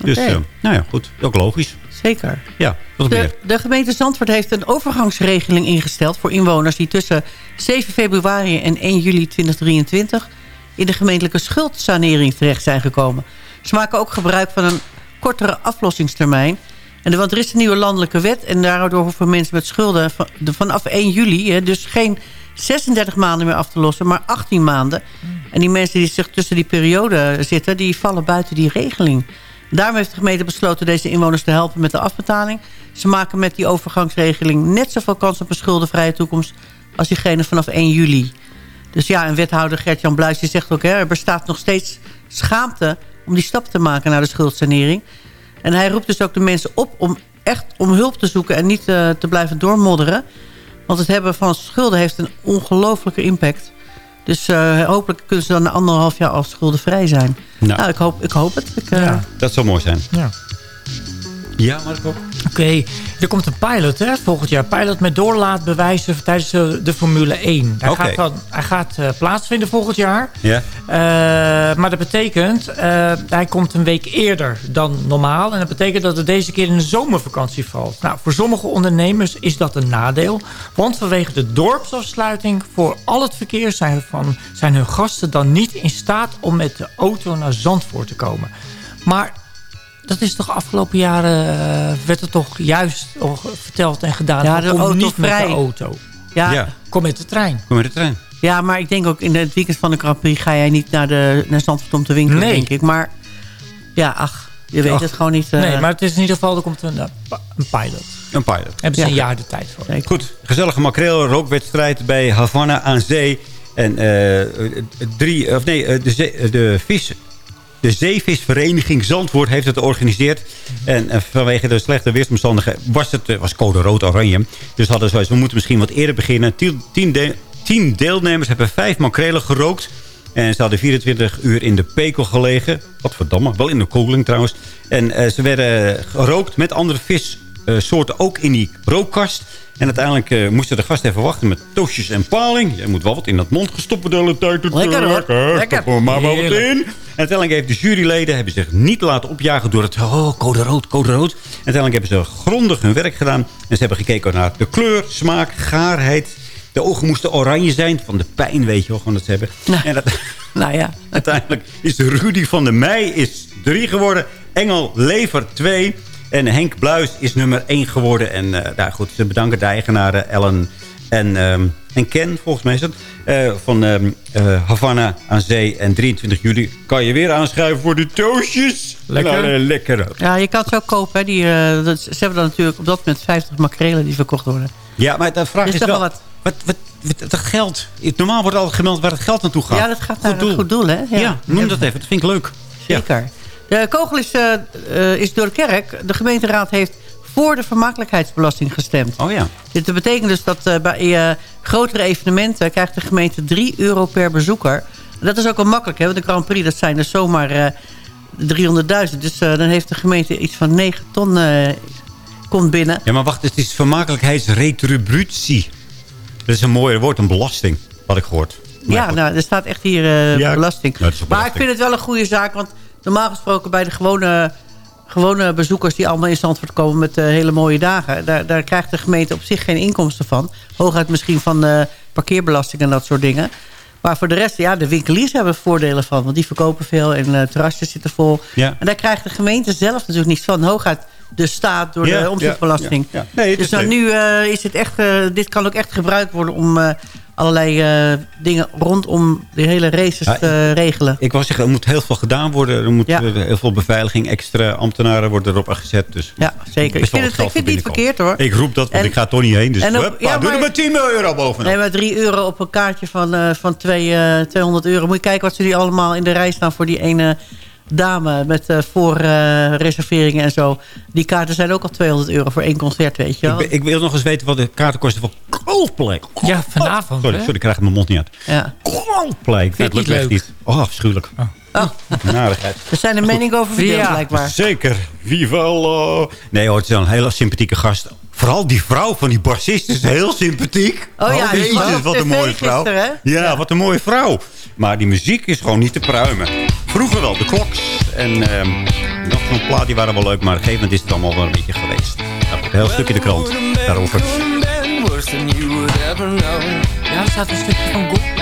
Dus, Oké. eh, nou ja, goed. Ook logisch. Zeker. Ja, wat meer. De, de gemeente Zandvoort heeft een overgangsregeling ingesteld... voor inwoners die tussen 7 februari en 1 juli 2023... in de gemeentelijke schuldsanering terecht zijn gekomen. Ze maken ook gebruik van een kortere aflossingstermijn. En de, want er is een nieuwe landelijke wet... en daardoor hoeven mensen met schulden van, de, vanaf 1 juli... Hè, dus geen 36 maanden meer af te lossen, maar 18 maanden. En die mensen die zich tussen die periode zitten... die vallen buiten die regeling. Daarom heeft de gemeente besloten deze inwoners te helpen met de afbetaling. Ze maken met die overgangsregeling net zoveel kans op een schuldenvrije toekomst... als diegene vanaf 1 juli. Dus ja, en wethouder Gert-Jan Bluis zegt ook... Hè, er bestaat nog steeds schaamte om die stap te maken naar de schuldsanering. En hij roept dus ook de mensen op om echt om hulp te zoeken... en niet eh, te blijven doormodderen. Want het hebben van schulden heeft een ongelofelijke impact. Dus eh, hopelijk kunnen ze dan na anderhalf jaar al schuldenvrij zijn. Nou. Nou, ik, hoop, ik hoop het. Ik, eh, Dat zou mooi zijn. Ja. Ja, Marco? Oké, er komt een pilot hè, volgend jaar. Pilot met doorlaatbewijzen tijdens de, de Formule 1. Hij gaat, dan, hij gaat eh, plaatsvinden volgend jaar. Ja. Eh, maar dat betekent, eh, hij komt een week eerder dan normaal. En dat betekent dat het deze keer in de zomervakantie valt. Nou, voor sommige ondernemers is dat een nadeel. Want vanwege de dorpsafsluiting voor al het verkeer... zijn, van, zijn hun gasten dan niet in staat om met de auto naar Zandvoort te komen. Maar dat is toch afgelopen jaren... eh, werd er toch juist verteld en gedaan... Ja, de kom auto niet met vrij. de auto. Ja. Ja. Kom met de trein. Kom met de trein. Ja, maar ik denk ook in het weekend van de Grand Prix... ga jij niet naar, de, naar Zandvoort om te winkelen, Nee. denk ik. Maar ja, ach, je weet Ach. het gewoon niet. eh, Nee, maar het is in ieder geval, er komt een, eh, een pilot. Een pilot. Hebben ze Ja. een jaar de tijd voor. Goed, gezellige makreel rookwedstrijd bij Havana aan zee. En eh, drie, of nee, eh, de, zee- de vis... De Zeevisvereniging Zandvoort heeft het georganiseerd. En eh, vanwege de slechte weersomstandigheden was het eh, was code rood-oranje. Dus hadden ze zoiets, we moeten misschien wat eerder beginnen. Tien, de- tien deelnemers hebben vijf makrelen gerookt. En ze hadden 24 uur in de pekel gelegen. Wat verdamme, wel in de koeling trouwens. En eh, ze werden gerookt met andere vissoorten ook in die rookkast. En uiteindelijk eh, moesten de gasten even wachten met toastjes en paling. Je moet wel wat in dat mond gestopt worden de hele tijd. Lekker, hoor. Lekker. Lekker. Stop er maar wel wat in. En uiteindelijk heeft de juryleden hebben zich niet laten opjagen door het... Oh, code rood, code rood. En uiteindelijk hebben ze grondig hun werk gedaan. En ze hebben gekeken naar de kleur, smaak, gaarheid. De ogen moesten oranje zijn. Van de pijn, weet je wel, gewoon dat ze hebben. En dat, nou ja. uiteindelijk is Rudy van der Meij is drie geworden. Engel Lever twee. En Henk Bluis is nummer één geworden. En nou goed, ze bedanken de eigenaren Ellen en, ehm, en Ken, volgens mij is het. eh, van ehm, eh, Havana aan zee. En 23 juli kan je weer aanschrijven voor de toastjes. Lekker. Nou, eh, lekker. Ja, je kan het ook kopen. Hè. Die, eh, dat, ze hebben dan natuurlijk op dat moment 50 makrelen die verkocht worden. Ja, maar de vraag Is wel... wat? Wat, wat, wat, dat geld. Normaal wordt altijd gemeld waar het geld naartoe gaat. Ja, dat gaat naar een goed doel, hè? Ja, noem dat even. Dat vind ik leuk. Ja. Zeker. De kogel is, eh, eh, is door de kerk. De gemeenteraad heeft voor de vermakelijkheidsbelasting gestemd. Oh ja. Dit betekent dus dat eh, bij eh, grotere evenementen... krijgt de gemeente 3 euro per bezoeker. Dat is ook wel makkelijk, hè? Want de Grand Prix, dat zijn er zomaar eh 300.000. Dus eh, dan heeft de gemeente iets van 9 ton komt binnen. Ja, maar wacht. Het is vermakelijkheidsretributie. Dat is een mooier woord, een belasting. Had ik gehoord. Maar Ja, goed. nou, er staat echt hier Ja, belasting. nou, maar ik vind het wel een goede zaak. Want normaal gesproken bij de gewone, gewone bezoekers... die allemaal in Zandvoort komen met eh, hele mooie dagen... Daar, daar krijgt de gemeente op zich geen inkomsten van. Hooguit misschien van eh, parkeerbelasting en dat soort dingen. Maar voor de rest, ja, de winkeliers hebben voordelen van. Want die verkopen veel en uh, terrasjes zitten vol. Ja. En daar krijgt de gemeente zelf natuurlijk niets van. Hooguit de staat door Ja, de omzetbelasting. ja. Nee, dus nou, nu eh, is het echt... eh, dit kan ook echt gebruikt worden om, eh, allerlei dingen rondom de hele races Ja, te regelen. Ik wou zeggen, er moet heel veel gedaan worden. Er moet heel veel beveiliging, extra ambtenaren worden erop gezet. Dus Ja, zeker. Ik vind het, ik vind niet verkeerd hoor. Ik roep dat, want En- ik ga toch niet heen. Dus en op- huppa, ja, doe er maar- maar 10 euro bovenop. Nee, maar 3 euro op een kaartje van, van twee, eh, 200 euro. Moet je kijken wat ze die allemaal in de rij staan voor die ene dame met eh voorreserveringen en zo. Die kaarten zijn ook al 200 euro voor één concert, weet je wel. ik wil nog eens weten wat de kaarten kosten voor Coldplay. Ja, vanavond. Sorry, hè? sorry, ik krijg mijn mond niet uit. Ja. Coldplay. Het lukt echt niet. Oh, afschuwelijk. Oh. Narigheid. Er zijn er meningen over verdeeld, Ja. blijkbaar. Zeker. Viva la. Nee hoor, het is wel een hele sympathieke gast. Vooral die vrouw van die bassist is heel sympathiek. Oh ja, die was op wat een mooie vrouw. Ja, wat een mooie vrouw. Maar die muziek is gewoon niet te pruimen. Vroeger wel, de kloks. En ehm, nog zo'n plaat, die waren wel leuk. Maar op een gegeven moment is het allemaal wel een beetje geweest. Nou, een heel stuk in de krant daarover. Ja, er staat een stukje van.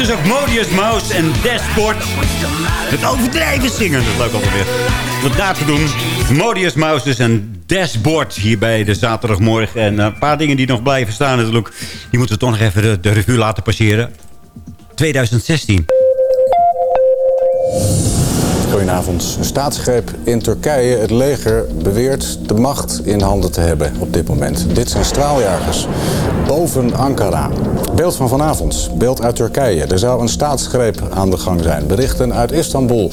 Is ook Modius Mouse en Dashboard. Het overdrijven zingen. Dat is leuk altijd weer. Wat na te doen. Modius Mouse dus en Dashboard hier bij de zaterdagmorgen. En een paar dingen die nog blijven staan natuurlijk. Die moeten we toch nog even de, de revue laten passeren. 2016. Goedenavond. Een staatsgreep in Turkije. Het leger beweert de macht in handen te hebben op dit moment. Dit zijn straaljagers. Boven Ankara. Beeld van vanavond. Beeld uit Turkije. Er zou een staatsgreep aan de gang zijn. Berichten uit Istanbul.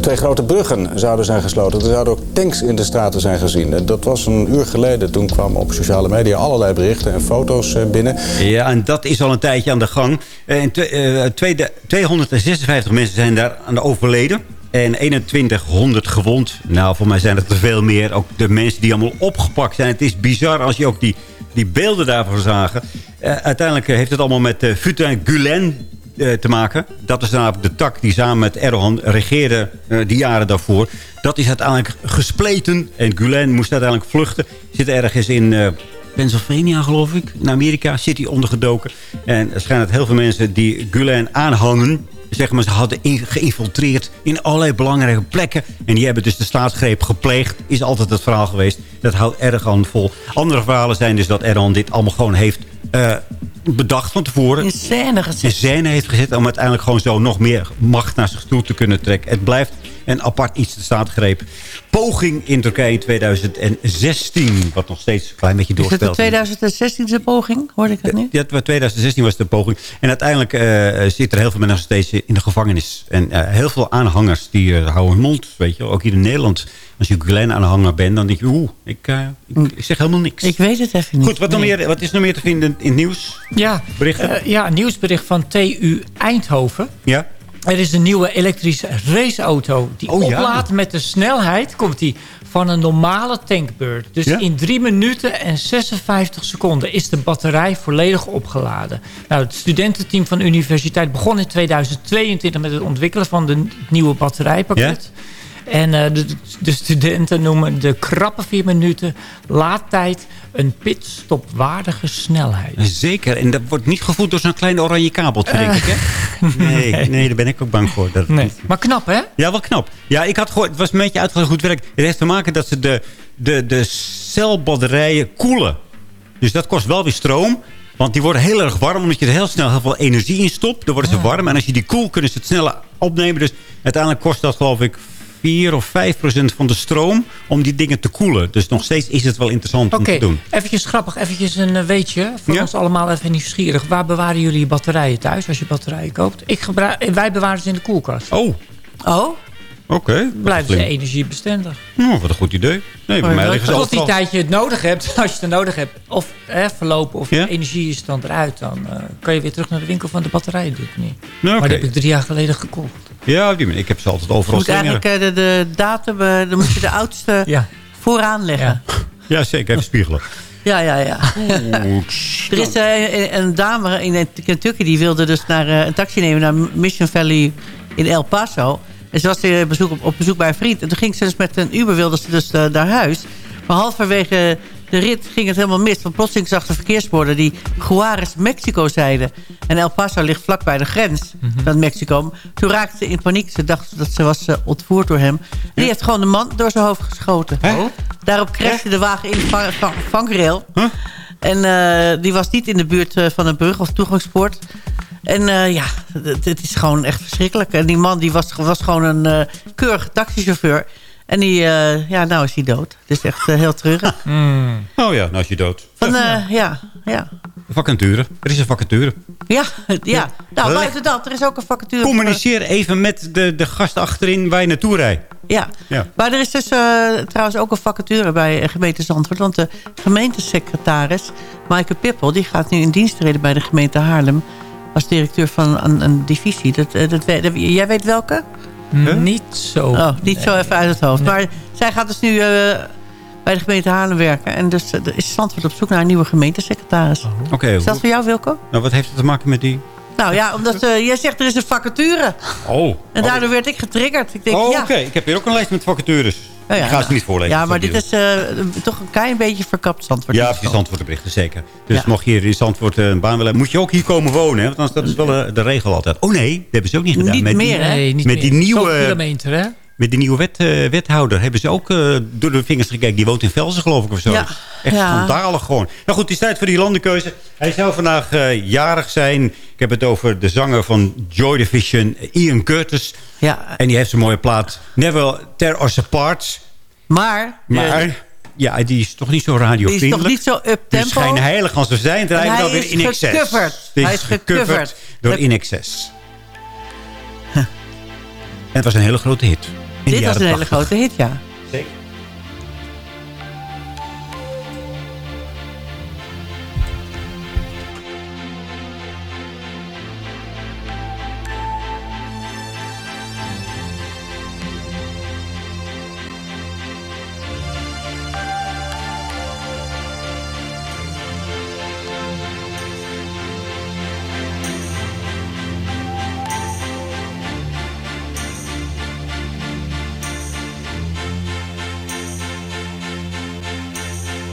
Twee grote bruggen zouden zijn gesloten. Er zouden ook tanks in de straten zijn gezien. Dat was een uur geleden. Toen kwamen op sociale media allerlei berichten en foto's eh, binnen. Ja, en dat is al een tijdje aan de gang. Eh, En twe- eh, tweede- 256 mensen zijn daar aan de overleden. En 2100 gewond. Nou, voor mij zijn het er veel meer. Ook de mensen die allemaal opgepakt zijn. Het is bizar als je ook die, die beelden daarvan zagen. Eh, uiteindelijk eh, heeft het allemaal met uh, Fethullah Gulen eh, te maken. Dat is namelijk de tak die samen met Erdogan regeerde eh, die jaren daarvoor. Dat is uiteindelijk gespleten. En Gulen moest uiteindelijk vluchten. Zit ergens in... eh, Pennsylvania, geloof ik. In Amerika zit hij ondergedoken. En er schijnt dat heel veel mensen die Gulen aanhangen... zeg maar, ze hadden in- geïnfiltreerd in allerlei belangrijke plekken. En die hebben dus de staatsgreep gepleegd. Is altijd het verhaal geweest. Dat houdt Erdogan vol. Andere verhalen zijn dus dat Erdogan dit allemaal gewoon heeft eh, bedacht van tevoren. In scène gezet. In scène heeft gezet om uiteindelijk gewoon zo nog meer macht naar zich toe te kunnen trekken. Het blijft een apart iets de staatsgreep. Poging in Turkije in 2016. Wat nog steeds een klein beetje Is het de doorspeelt. 2016 zijn poging? Hoorde ik dat niet? Ja, het was 2016 was de poging. En uiteindelijk eh zitten er heel veel mensen nog steeds in de gevangenis. En eh, heel veel aanhangers die eh, houden hun mond. Weet je, wel. ook hier in Nederland. Als je Gulen-aanhanger bent, dan denk je... Oeh, ik, ik, ik zeg helemaal niks. Ik weet het even niet. Goed, wat, nog Nee. meer, wat is er nog meer te vinden in het nieuws? Ja, Berichten? ja, een nieuwsbericht van TU Eindhoven. Ja? Er is een nieuwe elektrische raceauto. Die Oh, ja. oplaadt met de snelheid komt die van een normale tankbeurt. Dus Ja? in 3 minuten en 56 seconden is de batterij volledig opgeladen. Nou, het studententeam van de universiteit begon in 2022 met het ontwikkelen van de nieuwe batterijpakket. En eh, de, de studenten noemen de krappe 4 minuten laadtijd een pitstopwaardige snelheid. Zeker. En dat wordt niet gevoed door zo'n klein oranje kabeltje, denk ik, hè? Nee, nee, daar ben ik ook bang voor. Dat Nee. Maar knap, hè? Ja, wel knap. Ja, ik had gehoord, het was een beetje uitgelegd hoe het werkt. Het heeft te maken dat ze de, de, de celbatterijen koelen. Dus dat kost wel weer stroom. Want die worden heel erg warm, omdat je er heel snel heel veel energie in stopt. Dan worden ze warm. En als je die koelt, kunnen ze het sneller opnemen. Dus uiteindelijk kost dat, geloof ik, 4 of 5 procent van de stroom om die dingen te koelen. Dus nog steeds is het wel interessant om Oké, te doen. eventjes grappig. Eventjes een eh, weetje. Voor Ja? ons allemaal even nieuwsgierig. Waar bewaren jullie je batterijen thuis als je batterijen koopt? Ik gebruik, wij bewaren ze in de koelkast. Oh, Oh? Oké. Blijven ze energiebestendig. Oh, wat een goed idee. Nee, bij mij liggen ze Tot die altijd al- tijd je het nodig hebt, als je het nodig hebt. Of hè, verlopen of je energie is dan eruit. Dan eh, kan je weer terug naar de winkel van de batterij. Doe ik niet. Nou, Maar die heb ik drie jaar geleden gekocht. Ja, op die manier. ik heb ze altijd Je overal moet slingeren. eigenlijk eh, de, de datum, eh, dan moet je de oudste Ja. vooraan leggen. Ja, zeker. Even spiegelen. Ja, ja, ja. er is eh, een dame in Kentucky die wilde dus naar, een taxi nemen naar Mission Valley in El Paso. En ze was eh, bezoek, op, op bezoek bij een vriend. En toen ging ze dus met een Uber, wilde ze dus eh, naar huis. Maar halverwege de rit ging het helemaal mis. Want plotseling zag de verkeersborden die Juarez, Mexico zeiden. En El Paso ligt vlakbij de grens van Mexico. Toen raakte ze in paniek. Ze dacht dat ze was eh, ontvoerd door hem. En die heeft gewoon de man door zijn hoofd geschoten. Daarop crashte de wagen in de vang- vang- vangrail. En die was niet in de buurt van een brug of toegangspoort. En eh, ja, het, het is gewoon echt verschrikkelijk. En die man die was, was gewoon een eh, keurige taxichauffeur. En die, eh, ja, nou is hij dood. Het is echt heel treurig. Oh ja, nou is je dood. Van, eh, ja, ja. Vacature. Er is een vacature. Ja, ja. Nou, Leg- buiten dat, er is ook een vacature. voor- Communiceer even met de, de gast achterin waar je naartoe rijdt. Ja. Ja. maar er is dus eh, trouwens ook een vacature bij gemeente Zandvoort. Want de gemeentesecretaris, Maaike Pippel... die gaat nu in dienst treden bij de gemeente Haarlem... als directeur van een, een divisie. Dat, eh, dat, jij weet welke? Niet zo. Oh, niet zo even uit het hoofd. Maar zij gaat dus nu eh, bij de gemeente Haarlem werken. En dus eh, is Zandvoort op zoek naar een nieuwe gemeentesecretaris. Oké. Is dat hoe- voor jou, Wilco? nou, wat heeft het te maken met die... Nou ja, omdat eh, jij zegt er is een vacature. Oh. En daardoor werd ik getriggerd. Ik denk, Oh, ja. oké. Ik heb hier ook een lijst met vacatures. Oh ja, ik ga ze niet voorlezen. Ja, maar dit is eh, toch een klein beetje verkapt Zandvoort. Ja, precies. Zandvoort de berichten, zeker. Dus Ja. mocht je hier in Zandvoort eh, een baan willen... moet je ook hier komen wonen. Hè? Want anders, dat is wel eh, de regel altijd. Oh nee, dat hebben ze ook niet gedaan. Niet met meer, die, hè? Nee, niet met meer. die nieuwe... Kilometer, hè? Met die nieuwe wet, eh, wethouder hebben ze ook eh, door de vingers gekeken. Die woont in Velsen, geloof ik, of zo. Ja. Echt Ja. schandalig gewoon. Nou goed, het is tijd voor die landenkeuze. Hij zou vandaag eh, jarig zijn. Ik heb het over de zanger van Joy Division, Ian Curtis. Ja. En die heeft zijn mooie plaat Never Tear Us Apart. Maar, Maar... ja, die is toch niet zo radiovriendelijk. Die is toch niet zo up-tempo? Dus schijnheilig als ze zijn, En we hij weer is in excess. gecoverd. Hij is gecoverd. door In Excess. En het was een hele grote hit. Dit was een hele 80. grote hit, ja.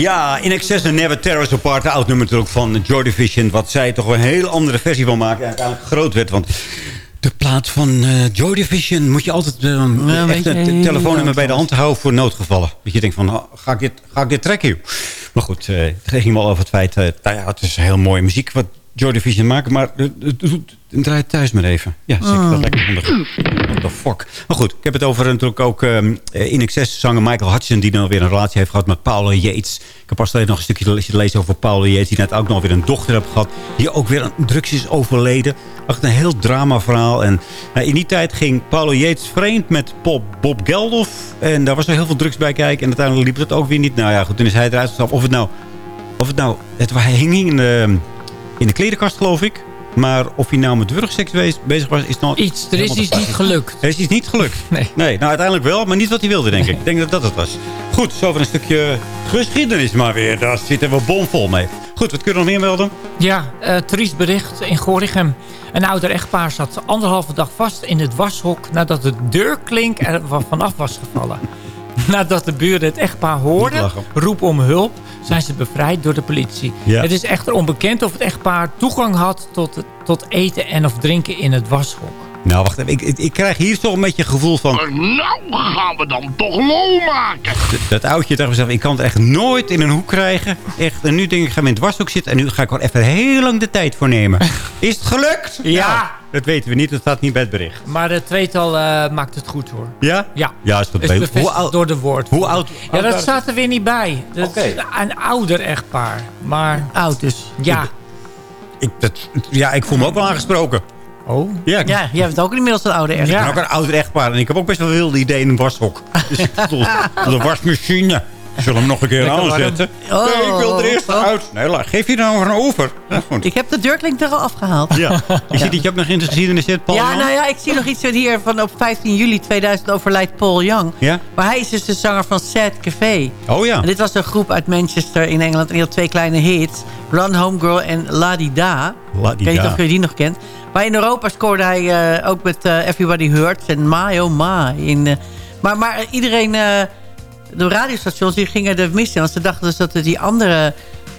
Ja, In Excess and Never Tear Us Apart. De oud nummer natuurlijk van Joy Division. Wat zij toch een heel andere versie van maken. En uiteindelijk groot werd. Want de plaat van eh, Joy Division moet je altijd uh, Ja, echt een telefoonnummer bij de hand houden voor noodgevallen. Dat je denkt van, oh, ga, ik dit, ga ik dit trekken? Maar goed, eh, het ging wel over het feit... nou ja, het is heel mooie muziek wat Joy Division maken. Maar het, het, het thuis maar even. Ja, zeker. Ah. Dat lekker handig. What the fuck. Maar goed, ik heb het over natuurlijk ook eh, In Excess zanger Michael Hudson... die dan weer een relatie heeft gehad met Paula Yates. Ik heb pas alleen nog een stukje te lezen over Paula Yates... die net ook nog weer een dochter heeft gehad... die ook weer aan drugs is overleden. Echt een heel dramaverhaal. En nou, in die tijd ging Paula Yates vreemd met Bob, Bob Geldof. En daar was er heel veel drugs bij kijken. En uiteindelijk liep het ook weer niet. Nou ja, goed, toen is hij eruit gestapt. Of het nou... Of het nou... Het, hij hing in de, in de kledenkast, geloof ik. Maar of hij nou met wurgseks bezig was, is nog... Iets, er is iets niet gelukt. Er is iets niet gelukt. Nee. Nee, nou uiteindelijk wel, maar niet wat hij wilde, denk ik. Ik denk dat dat het was. Goed, zo voor een stukje geschiedenis maar weer. Daar zitten we bomvol mee. Goed, wat kunnen we nog meer melden? Ja, eh triest bericht in Gorinchem. Een ouder echtpaar zat anderhalve dag vast in het washok... nadat de deurklink er van- vanaf was gevallen. Nadat de buren het echtpaar hoorden, roep om hulp... zijn ze bevrijd door de politie. Ja. Het is echter onbekend of het echtpaar toegang had... tot, tot eten en of drinken in het washok. Nou, wacht even. Ik, ik, ik krijg hier toch een beetje het gevoel van... Nou gaan we dan toch lol maken. Dat oudje tegen mezelf, ik kan het echt nooit in een hoek krijgen. Echt, en nu denk ik, ik ga in het washoek zitten... en nu ga ik er even heel lang de tijd voor nemen. Is het gelukt? Ja. Dat weten we niet. Dat staat niet bij het bericht. Maar het tweetal eh, maakt het goed hoor. Ja? Ja. Ja, is goed. Is Hoe bevestigd oud- door de woord. Hoe oud? Ja, dat oud- staat er weer niet bij. Dat is een ouder echtpaar. Maar Oud dus. ja. Ik, dat, ja, ik voel me ook wel aangesproken. Oh. Ja, ik Ja, jij bent ook inmiddels een oude ik erf. ben ook een ouder echtpaar. En ik heb ook best wel wilde ideeën in een washok. Dus ik bedoel, de wasmachine. Ik zal hem nog een keer aanzetten. Oh. nee, ik wil er eerst Oh. uit. Nee, laat- geef je nou een over. Ik heb de Durkling er al afgehaald. Ja. Ik zie dat je ook nog in de geschiedenis zit, Paul. Ja, nou ja, ik zie nog iets hier van op 15 juli 2000 overlijdt Paul Young. Ja? Maar hij is dus de zanger van Sad Café. Oh ja. En dit was een groep uit Manchester in Engeland. En die had twee kleine hits. Run Home Girl en La Di Da. La Ik Di weet niet of je die nog kent. Maar in Europa scoorde hij eh, ook met eh, Everybody Hurts en My Oh My. In, eh, maar, maar iedereen, de radiostations, die gingen er mis in. Want ze dachten dus dat het die andere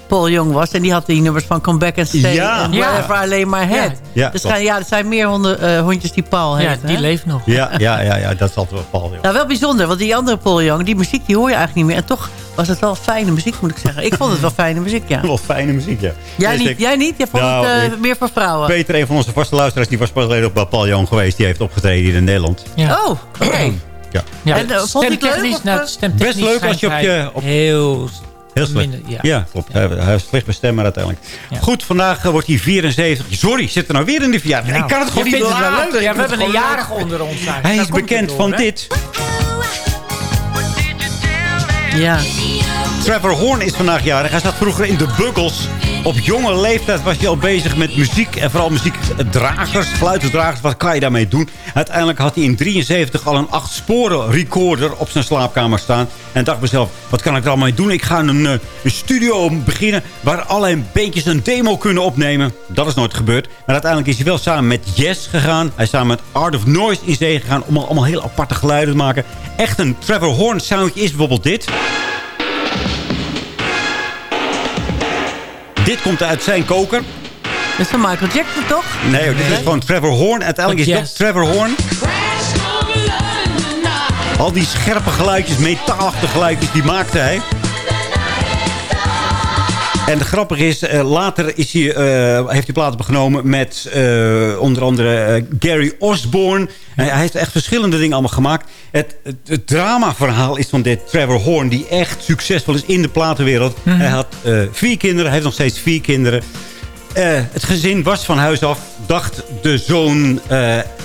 Paul Young was. En die had die nummers van Come Back and Stay Ja. en Ja. Wherever I Lay My Head. Ja, dus ja, er zijn meer honden, eh, hondjes die Paul ja, heet. die hè? leeft nog. Ja, ja, ja, ja, dat is altijd wel Paul. joh. Nou, wel bijzonder, want die andere Paul Young, die muziek die hoor je eigenlijk niet meer. En toch was het wel fijne muziek, moet ik zeggen. Ik vond het wel fijne muziek, ja. Wel fijne muziek, ja. Jij niet? Jij niet? Jij vond Nou, het eh, meer voor vrouwen? Peter, een van onze vaste luisteraars, die was pas geleden ook bij Paul Jong geweest. Die heeft opgetreden hier in Nederland. Ja. Oh, oké. Ja. Ja, En, eh, vond je het leuk, nou, eh? stemtechnisch Best leuk als je op je- op- Heel, Heel slecht. minder, ja. ja. klopt. Hij, hij is slecht bestemmen uiteindelijk. Ja. Goed, vandaag eh, wordt hij 74. Sorry, zit er nou weer in de verjaardag. Ik kan het gewoon je niet laten. leuk. Ja, Ik we hebben een gewoon jarig onder ons. eigenlijk. Hij Daar is bekend door, van hè? dit. Ja. Trevor Horn is vandaag jarig. Hij zat vroeger in de Buggles. Op jonge leeftijd was hij al bezig met muziek. En vooral muziekdragers, fluitendragers. Wat kan je daarmee doen? Uiteindelijk had hij in 73 al een 8-sporen recorder op zijn slaapkamer staan. En dacht mezelf, wat kan ik er allemaal mee doen? Ik ga een, eh, studio beginnen waar allerlei beetjes een demo kunnen opnemen. Dat is nooit gebeurd. Maar uiteindelijk is hij wel samen met Yes gegaan. Hij is samen met Art of Noise in zee gegaan om allemaal heel aparte geluiden te maken. Echt een Trevor Horn soundje is bijvoorbeeld dit. Dit komt uit zijn koker. Dat is van Michael Jackson, toch? Nee, dit is gewoon Trevor Horn. Uiteindelijk is dat Trevor Horn. Al die scherpe geluidjes, metaalachtige geluidjes, die maakte hij. En het grappige is, eh, later is hij, eh, heeft hij platen opgenomen met eh, onder andere Gary Osborne. En hij heeft echt verschillende dingen allemaal gemaakt. Het, het, het dramaverhaal is van dit Trevor Horn, die echt succesvol is in de platenwereld. Hij had vier kinderen, hij heeft nog steeds vier kinderen. Het gezin was van huis af, dacht de zoon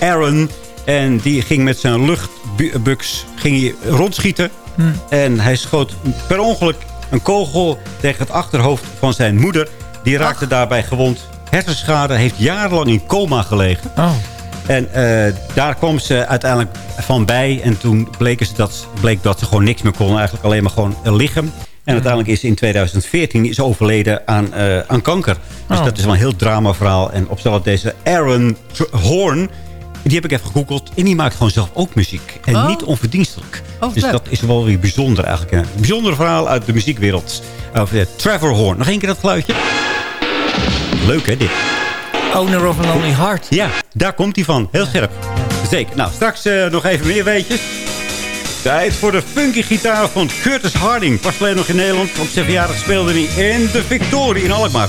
Aaron. En die ging met zijn luchtbuks ging hij rondschieten. En hij schoot per ongeluk een kogel tegen het achterhoofd van zijn moeder. Die raakte daarbij gewond. Hersenschade, heeft jarenlang in coma gelegen. Oh. En eh, daar kwam ze uiteindelijk van bij. En toen bleken ze dat, bleek dat ze gewoon niks meer kon. Eigenlijk alleen maar gewoon liggen. En uiteindelijk is ze in 2014 is overleden aan, eh, aan kanker. Dus Oh. dat is wel een heel dramaverhaal. En op zelf deze Aaron Horn... Die heb ik even gegoogeld. En die maakt gewoon zelf ook muziek. En Oh. niet onverdienstelijk. Oh, dus leuk. dat is wel weer bijzonder eigenlijk. Een bijzonder verhaal uit de muziekwereld. Over eh, Trevor Horn. Nog één keer dat geluidje. Leuk hè dit? Owner of a Lonely Heart. Ja, daar komt hij van. Heel scherp. Zeker. Nou, straks eh, nog even meer weetjes. Tijd voor de funky gitaar van Curtis Harding. Pas geleden nog in Nederland. Op zijn verjaardag speelde hij in de Victorie in Alkmaar.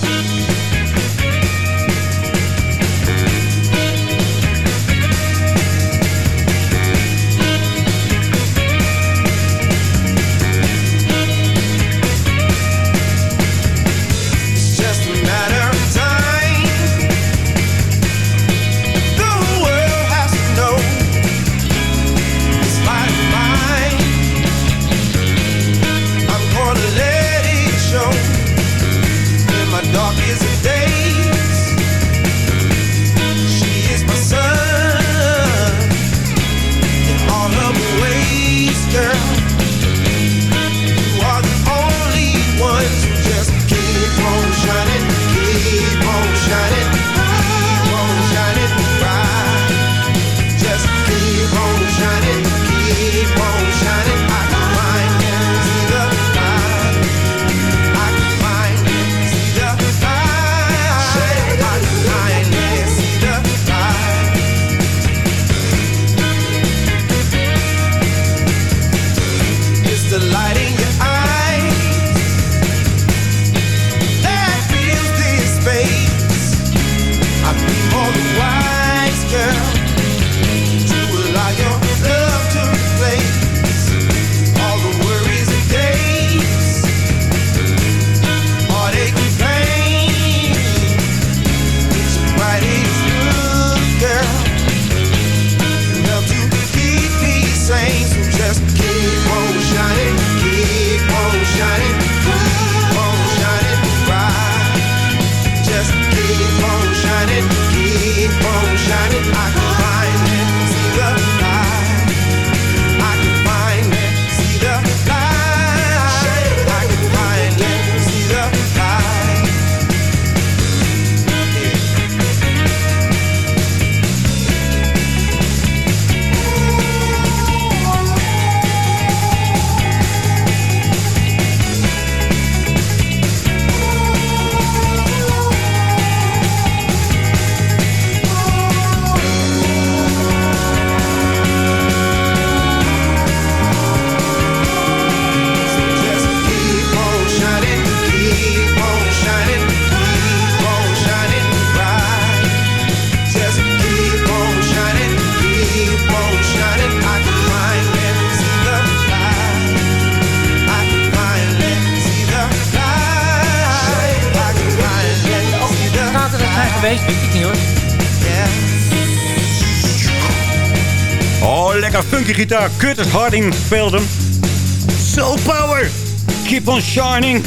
Gitaar. Curtis Harding speelde hem. Soul Power. Keep on shining.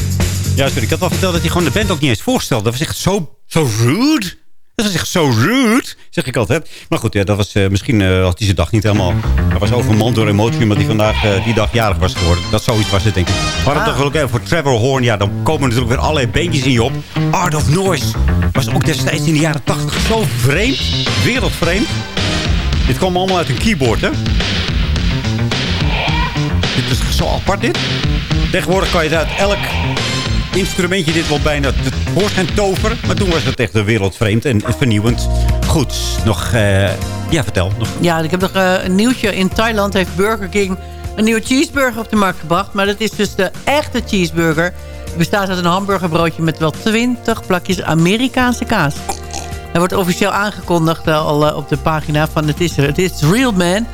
Ja, sorry, ik had wel verteld dat hij gewoon de band ook niet eens voorstelde. Dat was echt zo, zo rude. Dat was echt zo rude, zeg ik altijd. Maar goed, ja, dat was, eh, misschien eh, had hij zijn dag niet helemaal... Hij was overmand door emotie, omdat hij vandaag eh, die dag jarig was geworden. Dat zoiets was het, denk ik. Maar dan toch wel ook even voor Trevor Horn. Ja, dan komen natuurlijk weer allerlei beentjes in je op. Art of Noise was ook destijds in de jaren 80 zo vreemd. Wereldvreemd. Dit kwam allemaal uit een keyboard, hè? Dit is zo apart, dit. Tegenwoordig kan je uit elk instrumentje dit wel bijna tevoorschijn toveren. Maar toen was het echt wereldvreemd en vernieuwend. Goed, nog... eh, ja, vertel. Nog. Ja, ik heb nog eh, een nieuwtje. In Thailand heeft Burger King een nieuwe cheeseburger op de markt gebracht. Maar dat is dus de echte cheeseburger. Bestaat uit een hamburgerbroodje met wel 20 plakjes Amerikaanse kaas. Hij wordt officieel aangekondigd eh, al op de pagina van het is, het is real man.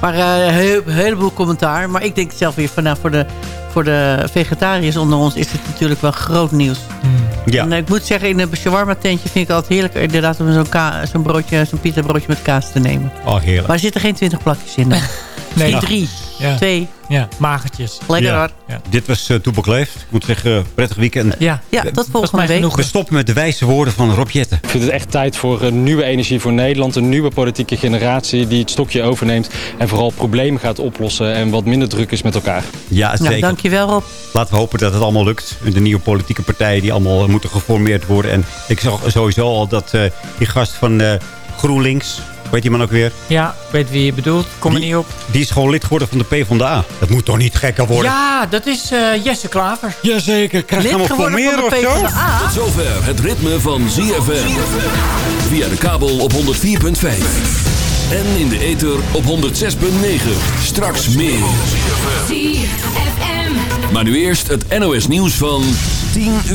Maar eh, een heel- heleboel commentaar. Maar ik denk zelf weer van nou, voor de, voor de vegetariërs onder ons is het natuurlijk wel groot nieuws. Ja. En eh, ik moet zeggen, in een shawarma tentje vind ik altijd heerlijk inderdaad om zo'n zo'n broodje, zo'n pita broodje met kaas te nemen. Oh, heerlijk. Maar er zitten geen 20 plakjes in. Nee. Misschien nou, drie, ja. twee. Ja, magertjes. Lekker Ja. hoor. Ja. Dit was uh, Toepak Leeft. Ik moet zeggen, prettig weekend. Ja, Ja, tot volgende week. We stoppen met de wijze woorden van Rob Jetten. Ik vind het echt tijd voor een nieuwe energie voor Nederland. Een nieuwe politieke generatie die het stokje overneemt. En vooral problemen gaat oplossen en wat minder druk is met elkaar. Ja, Nou, zeker. dankjewel Rob. Laten we hopen dat het allemaal lukt. De nieuwe politieke partijen die allemaal moeten geformeerd worden. En ik zag sowieso al dat eh, die gast van eh, GroenLinks... Weet die man ook weer? Ja, weet wie je bedoelt. Kom er niet op. Die is gewoon lid geworden van de PvdA. Dat moet toch niet gekker worden? Ja, dat is eh, Jesse Klaver. Jazeker. Krijg je Lid geworden formeren van de of zo? Tot zover het ritme van ZFM. Via de kabel op 104.5. En in de ether op 106.9. Straks meer. Maar nu eerst het NOS nieuws van 10 uur.